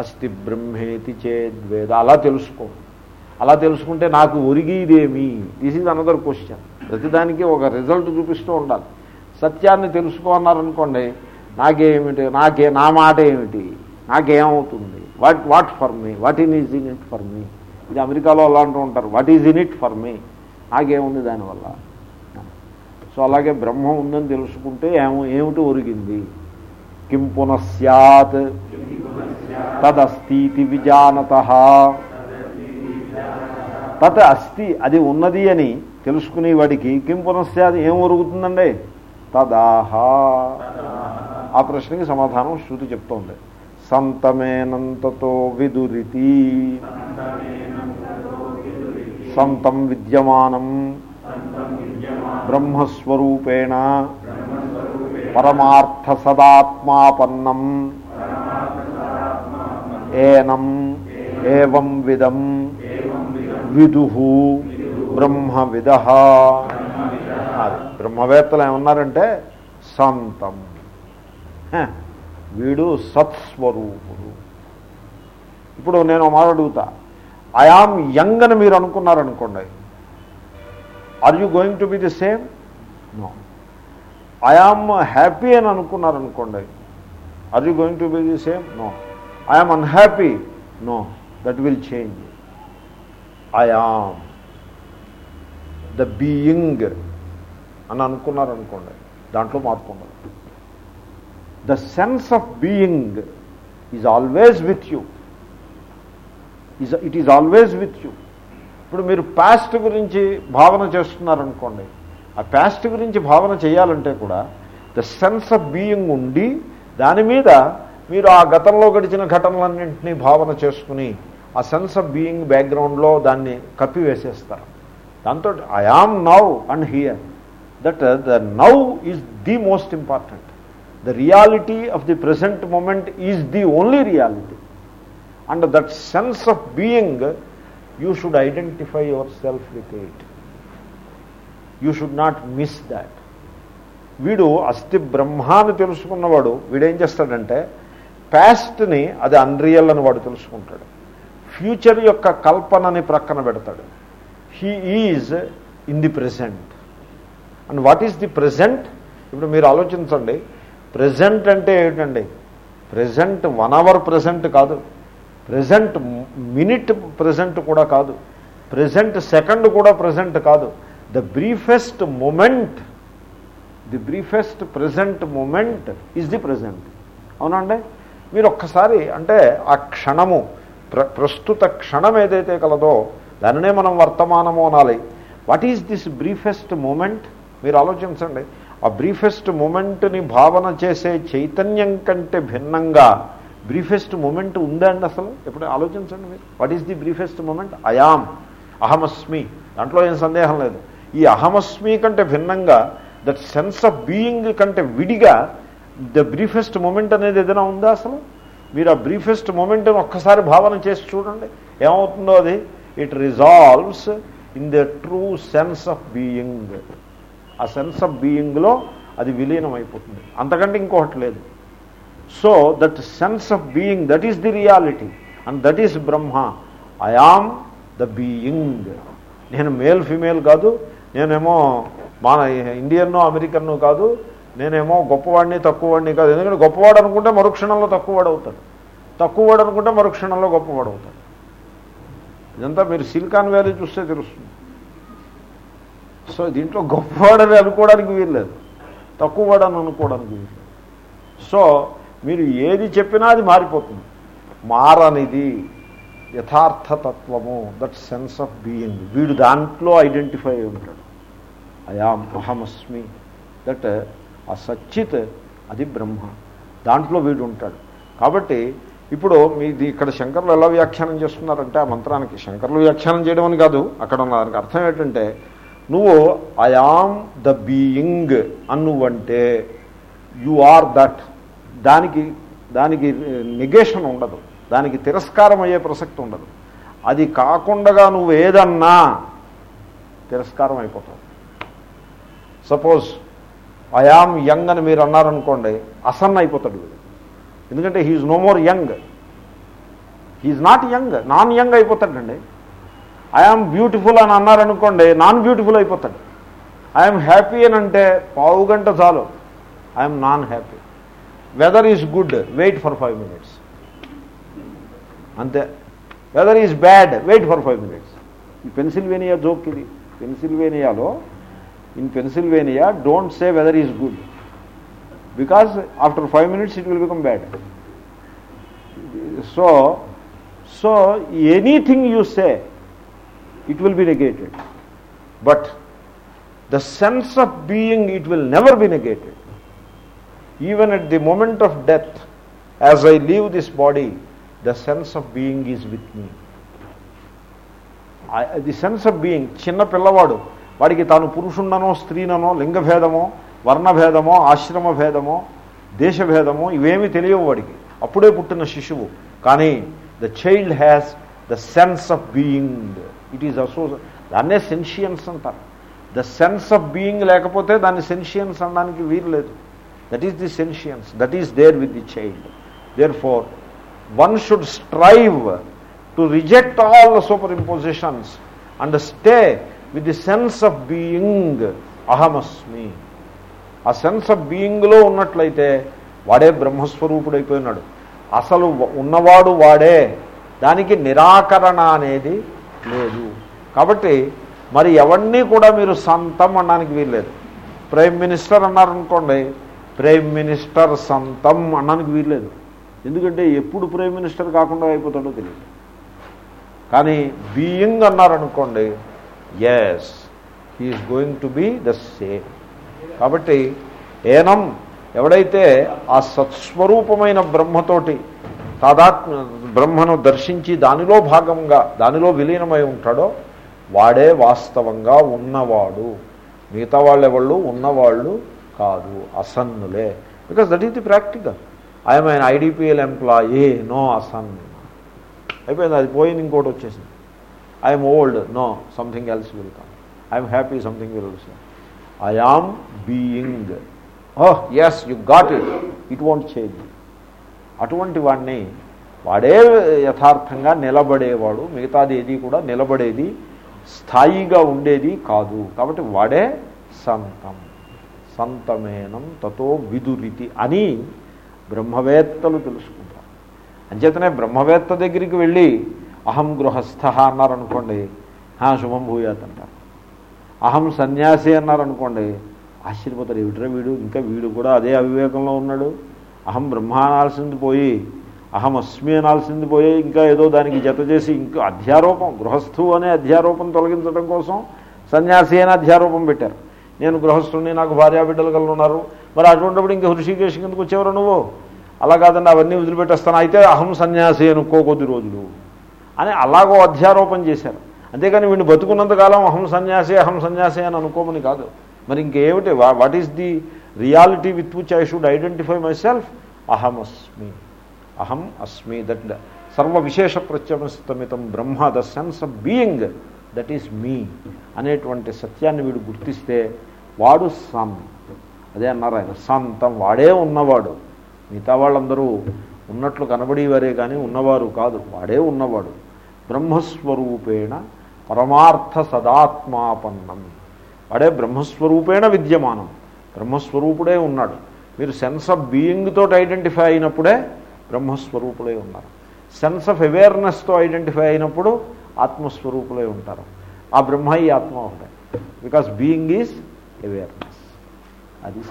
అస్థి బ్రహ్మేతి చేద్వేద అలా తెలుసుకో. అలా తెలుసుకుంటే నాకు ఒరిగిదేమి? దిస్ ఈజ్ అనదర్ క్వశ్చన్ ప్రతిదానికి ఒక రిజల్ట్ చూపిస్తూ ఉండాలి. సత్యాన్ని తెలుసుకోన్నారనుకోండి నాకేమిటి? నాకే నా మాట ఏమిటి? నాకేమవుతుంది? What what for me? What in is in it for me? ఇది అమెరికాలో అలా అంటూ ఉంటారు. What is in it for me? నాకేముంది దానివల్ల? సో అలాగే బ్రహ్మ ఉందని తెలుసుకుంటే ఏమో ఏమిటి ఒరిగింది? కిం పునఃస్యాత్ తదస్తి విజానత తత్ అస్తి అది ఉన్నది అని తెలుసుకునే వాడికి కిం పునఃస్యాది ఏం ఒరుగుతుందండి? తదాహ. ఆ ప్రశ్నకి సమాధానం శృతి చెప్తోంది. సంతమేనంతతో విదురితి. సంతం విద్యమానం. బ్రహ్మస్వరూపేణ. పరమార్థ సదాత్మాపన్నం ఏనం ఏం విదం విదు బ్రహ్మవిద అది బ్రహ్మవేత్తలు ఏమన్నారంటే సంతం. హ, వీడు సత్స్వరూపుడు. ఇప్పుడు నేను మాట అడుగుతా. ఐఆమ్ యంగ్ అని మీరు అనుకున్నారనుకోండి. Are you going to be the same no I am happy అని అనుకున్నారనుకోండి. Are you going to be the same no I am unhappy no that will change I am the being అని అనుకున్నారనుకోండి. దాంట్లో మార్పు ఉండదు. The sense of being is always with you it is always with you ఇప్పుడు మీరు past గురించి భావన చేస్తున్నారనుకోండి. ఆ ప్యాస్ట్ గురించి భావన చేయాలంటే కూడా ద సెన్స్ ఆఫ్ బీయింగ్ ఉండి దాని మీద మీరు ఆ గతంలో గడిచిన ఘటనలన్నింటినీ భావన చేసుకుని ఆ సెన్స్ ఆఫ్ బీయింగ్ బ్యాక్గ్రౌండ్లో దాన్ని కప్పివేసేస్తారు దాంతో I am now and here that the now is the most important the reality of the present moment is the only reality and that sense of being you should identify your self with it you should not miss that. వీడు అస్థి బ్రహ్మ అని తెలుసుకున్నవాడు వీడేం చేస్తాడంటే ప్యాస్ట్ని అది unreal అని వాడు తెలుసుకుంటాడు. ఫ్యూచర్ యొక్క కల్పనని ప్రక్కన పెడతాడు. He is in the present and what is the present ఇప్పుడు మీరు ఆలోచించండి. ప్రజెంట్ అంటే ఏమిటండి? ప్రజెంట్ వన్ అవర్ ప్రజెంట్ కాదు. ప్రజెంట్ మినిట్ ప్రజెంట్ కూడా కాదు. ప్రజెంట్ సెకండ్ కూడా ప్రజెంట్ కాదు. The briefest moment the briefest present moment is the present అవునండి? మీరు ఒక్కసారి అంటే ఆ క్షణము ప్ర ప్రస్తుత క్షణం ఏదైతే కలదో దానినే మనం వర్తమానము అనాలి. What is this briefest moment మీరు ఆలోచించండి. ఆ బ్రీఫెస్ట్ మూమెంట్ని భావన చేసే చైతన్యం కంటే భిన్నంగా బ్రీఫెస్ట్ మూమెంట్ ఉందండి అసలు? ఎప్పుడు ఆలోచించండి మీరు. What is the briefest moment I am అహమస్మి. దాంట్లో ఏం సందేహం లేదు. ఈ అహమస్మి కంటే భిన్నంగా దట్ సెన్స్ ఆఫ్ బీయింగ్ కంటే విడిగా ద బ్రీఫెస్ట్ మూమెంట్ అనేది ఏదైనా ఉందా అసలు? మీరు ఆ బ్రీఫెస్ట్ మూమెంట్ని ఒక్కసారి భావన చేసి చూడండి. ఏమవుతుందో అది? It resolves in the true sense of being ఆ సెన్స్ ఆఫ్ బీయింగ్లో అది విలీనం అయిపోతుంది అంతకంటే ఇంకొకటి లేదు. So that sense of being that is the reality and that is Brahma I am the being నేను మేల్ ఫిమేల్ కాదు నేనేమో మన ఇండియన్నో అమెరికన్ను కాదు నేనేమో గొప్పవాడిని తక్కువవాడిని కాదు. ఎందుకంటే గొప్పవాడు అనుకుంటే మరుక్షణంలో తక్కువవాడు అవుతాడు. తక్కువవాడు అనుకుంటే మరుక్షణంలో గొప్పవాడు అవుతాడు. ఇదంతా మీరు సిలికాన్ వ్యాలీ చూస్తే తెలుస్తుంది. సో దీంట్లో గొప్పవాడని అనుకోవడానికి వీల్లేదు. తక్కువవాడని అనుకోవడానికి వీల్లేదు. సో మీరు ఏది చెప్పినా అది మారిపోతుంది. మారనిది. యథార్థతత్వము దట్ సెన్స్ ఆఫ్ బీయింగ్ వీడు దాంట్లో ఐడెంటిఫై అయి ఉంటాడు. అయాం అహమస్మి దట్ ఆ సచ్చిత్ అది బ్రహ్మ. దాంట్లో వీడు ఉంటాడు. కాబట్టి ఇప్పుడు మీది ఇక్కడ శంకర్లు ఎలా వ్యాఖ్యానం చేస్తున్నారంటే ఆ మంత్రానికి శంకర్లు వ్యాఖ్యానం చేయడం అని కాదు. అక్కడ ఉన్న దానికి అర్థం ఏంటంటే నువ్వు ఐఆమ్ ద బీయింగ్ అన్నువంటే యు ఆర్ దట్ దానికి దానికి uh, నిగేషన్ ఉండదు. దానికి తిరస్కారం అయ్యే ప్రసక్తి ఉండదు. అది కాకుండా నువ్వు ఏదన్నా తిరస్కారం అయిపోతావు సపోజ్ ఐఆమ్ యంగ్ అని మీరు అన్నారనుకోండి అసన్న అయిపోతాడు వీడు. ఎందుకంటే he is no more young. He is not young non young అయిపోతాడండి. I am beautiful అని అన్నారనుకోండి నాన్ బ్యూటిఫుల్ అయిపోతాడు. ఐఎమ్ హ్యాపీ అని అంటే పావు గంట చాలు I am non happy. Weather is good wait for five minutes. అంతే weather is bad wait for five minutes ఈ పెన్సిల్వేనియా జోక్ ఇది పెన్సిల్వేనియాలో in Pennsylvania don't say weather is good because after five minutes it will become bad so so anything you say it will be negated. But the sense of being, it will never be negated. Even at the moment of death, as I leave this body, the sense of being is with me the sense of being చిన్న పిల్లవాడు వాడికి తాను పురుషుండనో స్త్రీననో లింగభేదమో వర్ణభేదమో ఆశ్రమ భేదమో దేశభేదమో ఇవేమీ తెలియవు వాడికి. అప్పుడే పుట్టిన శిశువు. కానీ the child has the sense of being it is also దాన్నే సెన్షియన్స్ అంటారు. ద సెన్స్ ఆఫ్ బీయింగ్ లేకపోతే దాన్ని సెన్షియన్స్ అనడానికి వీలు లేదు. That is the sentience that is there with the child therefore one should strive to reject all super impositions and stay with the sense of being అహమస్మి ఆ sense of బీయింగ్లో ఉన్నట్లయితే వాడే బ్రహ్మస్వరూపుడైపోయినాడు. అసలు ఉన్నవాడు వాడే. దానికి నిరాకరణ అనేది లేదు. కాబట్టి మరి ఎవరిని కూడా మీరు సంతం అనడానికి వీల్లేదు. ప్రైమ్ మినిస్టర్ అన్నారనుకోండి ప్రైమ్ మినిస్టర్ సంతం అనడానికి వీల్లేదు. ఎందుకంటే ఎప్పుడు ప్రైమ్ మినిస్టర్ కాకుండా అయిపోతాడో తెలియదు. కానీ బీయింగ్ అన్నారనుకోండి yes he is going to be the same కాబట్టి ఏనం ఎవడైతే ఆ సత్స్వరూపమైన బ్రహ్మతోటి తాదాత్మ బ్రహ్మను దర్శించి దానిలో భాగంగా దానిలో విలీనమై ఉంటాడో వాడే వాస్తవంగా ఉన్నవాడు. మిగతా వాళ్ళెవళ్ళు? ఉన్నవాళ్ళు కాదు అసన్నులే. Because that is the practical I'm an IDPL employee no అసన్ అయిపోయింది. అది పోయింది ఇంకోటి వచ్చేసింది. I'm old no something else will come I'm happy something will I am being oh yes you got it it won't change అటువంటి వాడిని వాడే యథార్థంగా నిలబడేవాడు మిగతాది ఏది కూడా నిలబడేది స్థాయిగా ఉండేది కాదు. కాబట్టి వాడే సంతం. సంతమేనం తతో విదురితి అని బ్రహ్మవేత్తలు తెలుసుకుంటారు. అంచేతనే బ్రహ్మవేత్త దగ్గరికి వెళ్ళి అహం గృహస్థ అన్నారనుకోండి "హా, శుభం భూయాత్ అంటారు. అహం సన్యాసి అన్నారనుకోండి ఆశ్చర్యపోతారు ఏమిట్రా వీడు? ఇంకా వీడు కూడా అదే అవివేకంలో ఉన్నాడు. అహం బ్రహ్మ అనాల్సింది పోయి అహం అస్మి అనాల్సింది పోయి ఇంకా ఏదో దానికి జత చేసి ఇంకా అధ్యారూపం గృహస్థు అనే అధ్యారూపం తొలగించడం కోసం సన్యాసి అని అధ్యారూపం పెట్టారు. నేను గృహస్థుని నాకు భార్యాబిడ్డలు కలిగి ఉన్నారు. మరి అటువంటిప్పుడు ఇంకా హృషికేశ్ కిందకు వచ్చేవారు నువ్వు? అలా కాదండి అవన్నీ వదిలిపెట్టేస్తాను. అయితే అహం సన్యాసి అనుకో కొద్ది రోజులు. అని అలాగో అధ్యారోపణ చేశారు. అంతేకాని వీడిని బతుకున్నంతకాలం అహం సన్యాసి అహం సన్యాసి అని అనుకోమని కాదు. మరి ఇంకేమిటి? What is the reality with which I should identify my self అహం అస్మి. అహం అస్మి. దట్ సర్వ విశేష ప్రత్యమస్తమితం బ్రహ్మ the sense of being that is me అనేటువంటి సత్యాన్ని వీడు గుర్తిస్తే వాడు సన్ అదే అన్నారు ఆయన సంతం వాడే ఉన్నవాడు. మిగతా వాళ్ళందరూ ఉన్నట్లు కనబడేవారే కానీ ఉన్నవారు కాదు వాడే ఉన్నవాడు. బ్రహ్మస్వరూపేణ పరమార్థ సదాత్మాపన్నం. వాడే బ్రహ్మస్వరూపేణ విద్యమానం. బ్రహ్మస్వరూపుడే ఉన్నాడు. మీరు సెన్స్ ఆఫ్ బీయింగ్తో ఐడెంటిఫై అయినప్పుడే బ్రహ్మస్వరూపుడే ఉన్నారు. సెన్స్ ఆఫ్ అవేర్నెస్తో ఐడెంటిఫై అయినప్పుడు ఆత్మస్వరూపులై ఉంటారు. ఆ బ్రహ్మ ఈ ఆత్మ ఒకటే. బికాస్ బీయింగ్ ఈజ్ అవేర్నెస్ అది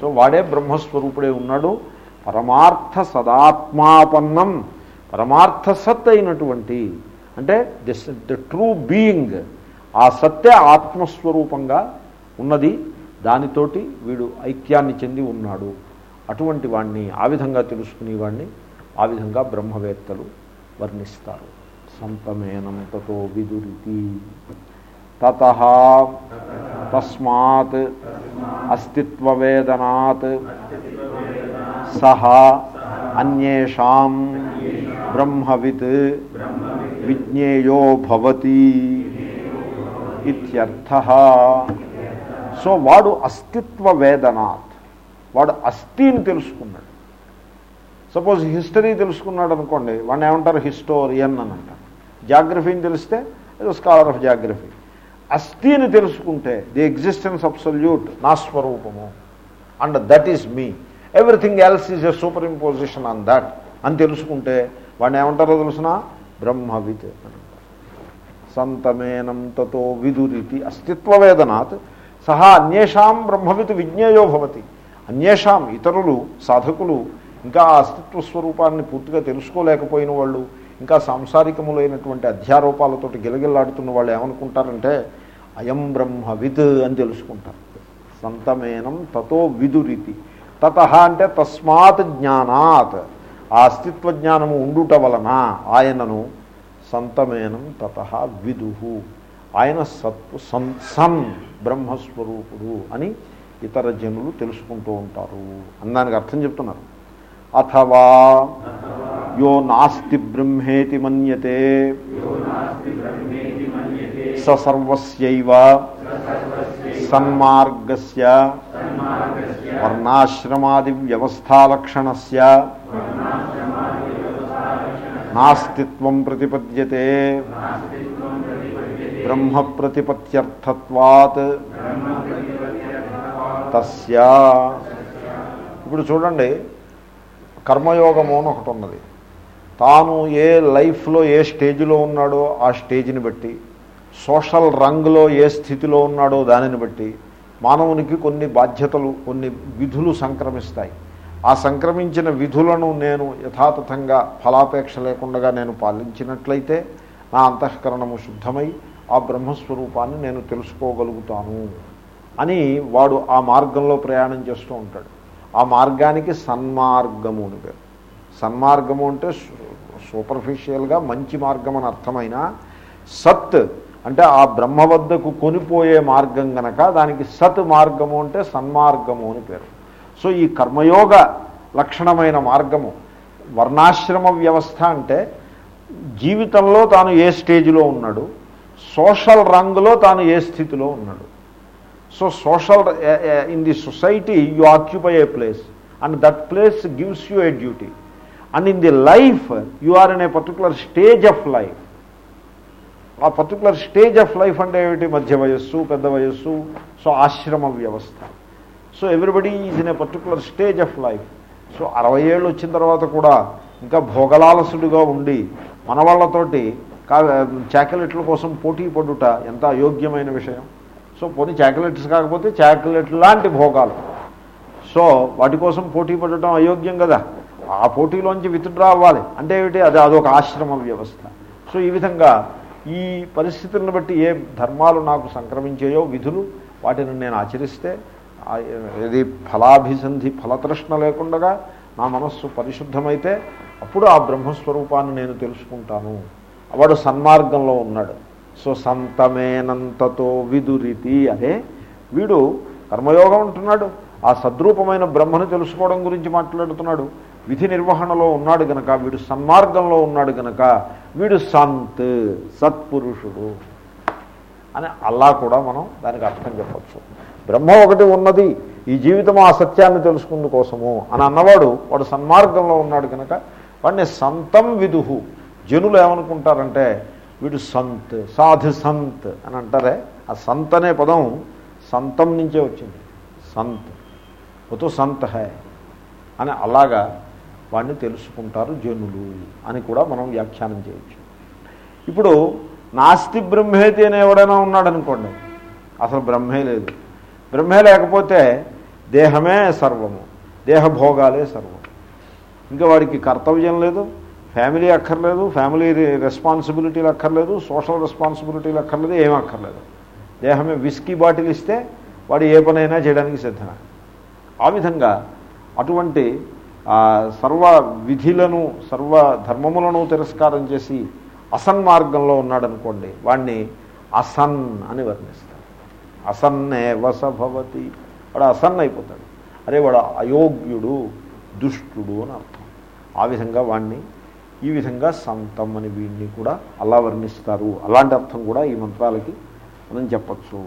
సో వాడే బ్రహ్మస్వరూపుడే ఉన్నాడు. పరమార్థ సదాత్మాపన్నం పరమార్థ సత్ అయినటువంటి అంటే దిస్ ద ట్రూ బీయింగ్ ఆ సత్తే ఆత్మస్వరూపంగా ఉన్నది. దానితోటి వీడు ఐక్యాన్ని చెంది ఉన్నాడు. అటువంటి వాణ్ణి ఆ విధంగా తెలుసుకునేవాణ్ణి ఆ విధంగా బ్రహ్మవేత్తలు వర్ణిస్తారు. సంతమేనం తతో విదురితి తత తస్మాత్ అస్తిత్వవేదనాత్ సహ అన్యేషాం బ్రహ్మవిత్ విజ్ఞేయో భవతి ఇత్యర్థ సో వాడు అస్తిత్వ వేదనాత్ వాడు అస్థిని తెలుసుకున్నాడు. సపోజ్ హిస్టరీ తెలుసుకున్నాడు అనుకోండి వాడిని ఏమంటారు? హిస్టోరియన్ అని అంటారు. జాగ్రఫీని తెలిస్తే ఏదో స్కాలర్ ఆఫ్ జాగ్రఫీ. అస్థిని తెలుసుకుంటే ది ఎగ్జిస్టెన్స్ అబ్సల్యూట్ నా స్వరూపము. And that is me. Everything else is a superimposition on that. అని తెలుసుకుంటే వాడిని ఏమంటారో తెలుసిన? బ్రహ్మవిత్ సంతమేనం తతో విదురితి అస్తిత్వవేదనాత్ సహా అన్యేషాం బ్రహ్మవిత్ విజ్ఞేయో భవతి. అన్యేషాం ఇతరులు సాధకులు ఇంకా ఆ అస్తిత్వ స్వరూపాన్ని పూర్తిగా తెలుసుకోలేకపోయిన వాళ్ళు ఇంకా సాంసారికములైనటువంటి అధ్యారోపాలతోటి గిలగిల్లాడుతున్న వాళ్ళు ఏమనుకుంటారంటే అయం బ్రహ్మవిద్ అని తెలుసుకుంటారు. సంతమేనం తతో విదురితి. తత అంటే తస్మాత్ జ్ఞానాత్. ఆ అస్తిత్వ జ్ఞానము ఉండుట వలన ఆయనను సంతమేనం తత విదుహు. ఆయన సత్ సన్ సన్ బ్రహ్మస్వరూపుడు అని ఇతర జనులు తెలుసుకుంటూ ఉంటారు. అని దానికి అర్థం చెప్తున్నారు. అథవా. యో నాస్తి బ్రహ్మేతి మన్యతే. స సర్వస్యైవ. సన్మార్గస్య. వర్ణాశ్రమాది వ్యవస్థాలక్షణస్య నాస్తిత్వం ప్రతిపద్యతే. బ్రహ్మ ప్రతిపత్యర్థత్వాత్. తస్యా. ఇప్పుడు చూడండి కర్మయోగము అని ఒకటి ఉన్నది. తాను ఏ లైఫ్లో ఏ స్టేజ్లో ఉన్నాడో ఆ స్టేజ్ని బట్టి సోషల్ రంగులో ఏ స్థితిలో ఉన్నాడో దానిని బట్టి మానవునికి కొన్ని బాధ్యతలు కొన్ని విధులు సంక్రమిస్తాయి. ఆ సంక్రమించిన విధులను నేను యథాతథంగా ఫలాపేక్ష లేకుండా నేను పాలించినట్లయితే నా అంతఃకరణము శుద్ధమై ఆ బ్రహ్మస్వరూపాన్ని నేను తెలుసుకోగలుగుతాను అని వాడు ఆ మార్గంలో ప్రయాణం చేస్తూ ఉంటాడు. ఆ మార్గానికి సన్మార్గము అని పేరు. సన్మార్గము అంటే సూపర్ఫిషియల్గా మంచి మార్గం అని అర్థమైన సత్ అంటే ఆ బ్రహ్మ వద్దకు కొనిపోయే మార్గం గనక దానికి సత్ మార్గము అంటే సన్మార్గము అని పేరు. సో ఈ కర్మయోగ లక్షణమైన మార్గము వర్ణాశ్రమ వ్యవస్థ అంటే జీవితంలో తాను ఏ స్టేజ్లో ఉన్నాడు సోషల్ రంగులో తాను ఏ స్థితిలో ఉన్నాడు. So social in the society you occupy a place and that place gives you a duty and in the life you are in a particular stage of life ఆ పర్టికులర్ స్టేజ్ ఆఫ్ లైఫ్ అంటే ఏమిటి? మధ్య వయస్సు పెద్ద వయస్సు so ఆశ్రమ వ్యవస్థ. So everybody is in a particular stage of life so అరవై ఏళ్ళు వచ్చిన తర్వాత కూడా ఇంకా భోగలాలసుడిగా ఉండి మన వాళ్ళతోటి కా చాకలెట్ల కోసం పోటీ పడుట ఎంత అయోగ్యమైన విషయం? సో పోనీ చాకలెట్స్ కాకపోతే చాకలెట్ లాంటి భోగాలు. సో వాటి కోసం పోటీ పడటం అయోగ్యం కదా. ఆ పోటీలోంచి విత్డ్రా అవ్వాలి. అంటే ఏమిటి? అది అదొక ఆశ్రమ వ్యవస్థ. సో ఈ విధంగా ఈ పరిస్థితులను బట్టి ఏ ధర్మాలు నాకు సంక్రమించాయో విధులు వాటిని నేను ఆచరిస్తే ఇది ఫలాభిసంధి ఫలతృష్ణ లేకుండా నా మనస్సు పరిశుద్ధమైతే అప్పుడు ఆ బ్రహ్మస్వరూపాన్ని నేను తెలుసుకుంటాను. వాడు సన్మార్గంలో ఉన్నాడు. సో సంతమేనంతతో విదురితి అదే వీడు కర్మయోగం ఉంటున్నాడు ఆ సద్రూపమైన బ్రహ్మను తెలుసుకోవడం గురించి మాట్లాడుతున్నాడు. విధి నిర్వహణలో ఉన్నాడు గనక వీడు సన్మార్గంలో ఉన్నాడు గనక వీడు సంత్ సత్పురుషుడు అని అలా కూడా మనం దానికి అర్థం చెప్పచ్చు. బ్రహ్మ ఒకటి ఉన్నది ఈ జీవితం ఆ సత్యాన్ని తెలుసుకుందు కోసము అని అన్నవాడు వాడు సన్మార్గంలో ఉన్నాడు కనుక వాడిని సంతం విదుహు. జనులు ఏమనుకుంటారంటే వీడు సంత్ సాధు సంత్ అని అంటారే. ఆ సంత్ అనే పదం సంతం నుంచే వచ్చింది. సంత్. వతు సంత్ హై అని అలాగా వాడిని తెలుసుకుంటారు జనులు అని కూడా మనం వ్యాఖ్యానం చేయొచ్చు. ఇప్పుడు నాస్తి బ్రహ్మేతి అని ఎవడైనా ఉన్నాడనుకోండి. అసలు బ్రహ్మే లేదు. బ్రహ్మే లేకపోతే దేహమే సర్వము. దేహభోగాలే సర్వం. ఇంకా వాడికి కర్తవ్యం లేదు? ఫ్యామిలీ అక్కర్లేదు ఫ్యామిలీ రెస్పాన్సిబిలిటీలు అక్కర్లేదు సోషల్ రెస్పాన్సిబిలిటీలు అక్కర్లేదు ఏం అక్కర్లేదు. దేహమే విస్కీ బాటిల్ ఇస్తే వాడు ఏ పనైనా చేయడానికి సిద్ధమే. ఆ విధంగా అటువంటి సర్వ విధులను సర్వ ధర్మములను తిరస్కారం చేసి అసన్మార్గంలో ఉన్నాడనుకోండి వాడిని అసన్ అని వర్ణిస్తారు. అసన్నే వసభవతి వాడు అసన్ అయిపోతాడు. అరే వాడు అయోగ్యుడు దుష్టుడు అని అర్థం. ఆ విధంగా వాడిని ఈ విధంగా సంతం అని వీడిని కూడా అలా వర్ణిస్తారు. అలాంటి అర్థం కూడా ఈ మంత్రాలకి మనం చెప్పచ్చు.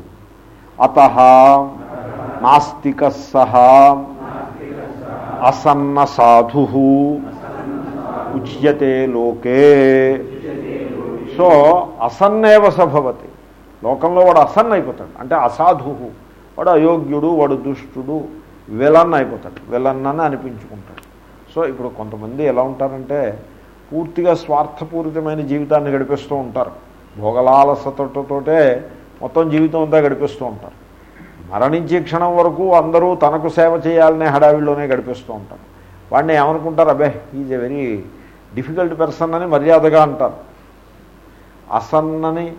అత నాస్తిక సహా అసన్న సాధు ఉచ్యతే లోకే. సో అసన్నేవ సభవతి లోకంలో వాడు అసన్న అయిపోతాడు. అంటే అసాధు. వాడు అయోగ్యుడు వాడు దుష్టుడు విలన్ అయిపోతాడు. విలన్ అని అనిపించుకుంటాడు. సో ఇప్పుడు కొంతమంది ఎలా ఉంటారంటే పూర్తిగా స్వార్థపూరితమైన జీవితాన్ని గడిపిస్తూ ఉంటారు. భోగలాలసతతోటే మొత్తం జీవితం అంతా గడిపిస్తూ ఉంటారు. మరణించే క్షణం వరకు అందరూ తనకు సేవ చేయాలనే హడావిడిలోనే గడిపిస్తూ ఉంటారు. వాడిని ఏమనుకుంటారు? అబ్బే is a very difficult person అని మర్యాదగా అంటారు. అసన్నని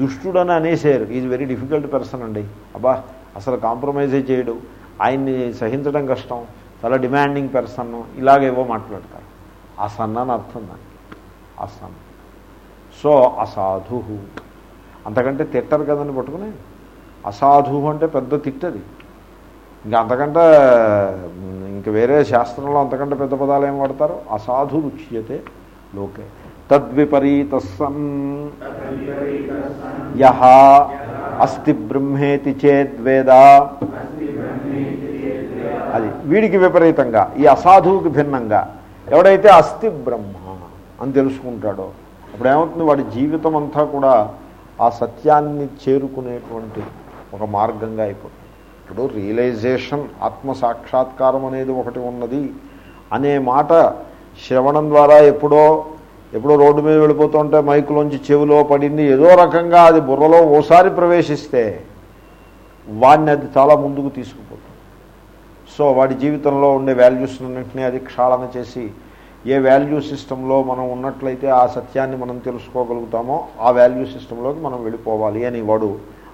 దుష్టుడని అనేసారు. ఈజ్ వెరీ డిఫికల్ట్ పర్సన్ అండి. అబ్బా అసలు కాంప్రమైజే చేయడు. ఆయన్ని సహించడం కష్టం. చాలా డిమాండింగ్ పర్సన్ ఇలాగేవో మాట్లాడతారు. అసన్న అని అర్థం దానికి అసన్ సో అసాధు అంతకంటే తిట్టరు కదండి పట్టుకుని? అసాధు అంటే పెద్ద తిట్టది ఇంకా అంతకంటే ఇంక వేరే శాస్త్రంలో అంతకంటే పెద్ద పదాలు ఏం వాడతారు? అసాధు రుచ్యతే లోకే. తద్విపరీత సన్ యహ అస్థి బ్రహ్మేతి చేద్వేద అది వీడికి విపరీతంగా ఈ అసాధువుకి భిన్నంగా. ఎవడైతే అస్థి బ్రహ్మ అని తెలుసుకుంటాడో అప్పుడు ఏమవుతుంది వాడి జీవితం అంతా కూడా ఆ సత్యాన్ని చేరుకునేటువంటి ఒక మార్గంగా అయిపోతుంది. ఇప్పుడు రియలైజేషన్ ఆత్మ సాక్షాత్కారం అనేది ఒకటి ఉన్నది. అనే మాట శ్రవణం ద్వారా ఎప్పుడో ఎప్పుడో రోడ్డు మీద వెళ్ళిపోతుంటే మైకులోంచి చెవిలో పడింది. ఏదో రకంగా అది బుర్రలో ఓసారి ప్రవేశిస్తే వాడిని అది చాలా ముందుకు తీసుకుపోతుంది. సో వాడి జీవితంలో ఉండే వాల్యూస్ అన్నింటినీ అది క్షాళన చేసి ఏ వాల్యూ సిస్టంలో మనం ఉన్నట్లయితే ఆ సత్యాన్ని మనం తెలుసుకోగలుగుతామో ఆ వాల్యూ సిస్టంలోకి మనం వెళ్ళిపోవాలి అని వాడు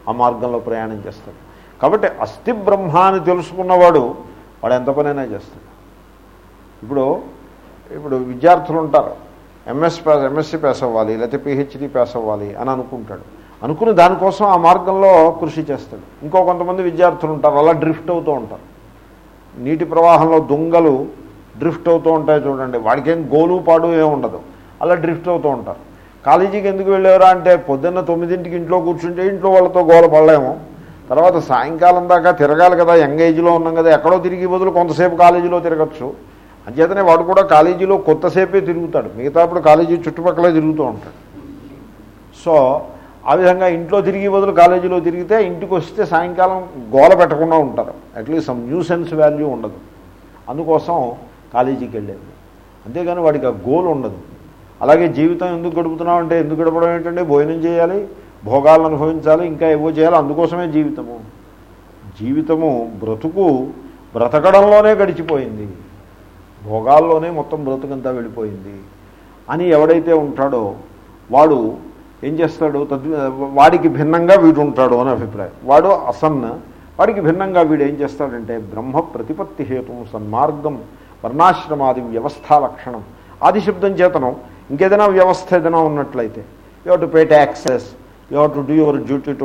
ఆ మార్గంలో ప్రయాణం చేస్తాడు. కాబట్టి అస్థి బ్రహ్మ అని తెలుసుకున్నవాడు వాడు ఎంత పనైనా చేస్తాడు. ఇప్పుడు ఇప్పుడు విద్యార్థులు ఉంటారు. ఎంఎస్ ఎంఎస్సీ పేస్ అవ్వాలి లేకపోతే పిహెచ్డి పేస్ అవ్వాలి అని అనుకుంటాడు. అనుకుని దానికోసం ఆ మార్గంలో కృషి చేస్తాడు. ఇంకో కొంతమంది విద్యార్థులు ఉంటారు అలా డ్రిఫ్ట్ అవుతూ ఉంటారు. నీటి ప్రవాహంలో దుంగలు డ్రిఫ్ట్ అవుతూ ఉంటాయి చూడండి. వాడికి ఏం గోలు పాడు ఏమి ఉండదు. అలా డ్రిఫ్ట్ అవుతూ ఉంటారు. కాలేజీకి ఎందుకు వెళ్ళారా అంటే పొద్దున్న తొమ్మిదింటికి ఇంట్లో కూర్చుంటే ఇంట్లో వాళ్ళతో గోల పడలేము. తర్వాత సాయంకాలం దాకా తిరగాలి కదా యంగ్ ఏజ్లో ఉన్నాం కదా ఎక్కడో తిరిగి బదులు కొంతసేపు కాలేజీలో తిరగచ్చు. అంచేతనే వాడు కూడా కాలేజీలో కొత్తసేపే తిరుగుతాడు. మిగతాప్పుడు కాలేజీ చుట్టుపక్కల తిరుగుతూ ఉంటాడు. సో ఆ విధంగా ఇంట్లో తిరిగి బదులు కాలేజీలో తిరిగితే ఇంటికి వస్తే సాయంకాలం గోల పెట్టకుండా ఉంటారు. At least some new sense value ఉండదు. అందుకోసం కాలేజీకి వెళ్ళేది అంతేగాని వాడికి ఆ గోల్ ఉండదు. అలాగే జీవితం ఎందుకు గడుపుతున్నాం అంటే ఎందుకు గడపడం ఏంటంటే భోజనం చేయాలి భోగాలను అనుభవించాలి ఇంకా ఏవో చేయాలి అందుకోసమే జీవితము. జీవితము బ్రతుకు బ్రతకడంలోనే గడిచిపోయింది. భోగాల్లోనే మొత్తం బ్రతుకంతా వెళ్ళిపోయింది. అని ఎవడైతే ఉంటాడో వాడు ఏం చేస్తాడు? తద్ వాడికి భిన్నంగా వీడు ఉంటాడు అని అభిప్రాయం. వాడు అసన్న వాడికి భిన్నంగా వీడు ఏం చేస్తాడంటే బ్రహ్మ ప్రతిపత్తి హేతు సన్మార్గం వర్ణాశ్రమాది వ్యవస్థా లక్షణం. ఆది శబ్దం చేతనం. ఇంకేదైనా వ్యవస్థ ఏదైనా ఉన్నట్లయితే you to pay taxes you to do your duty to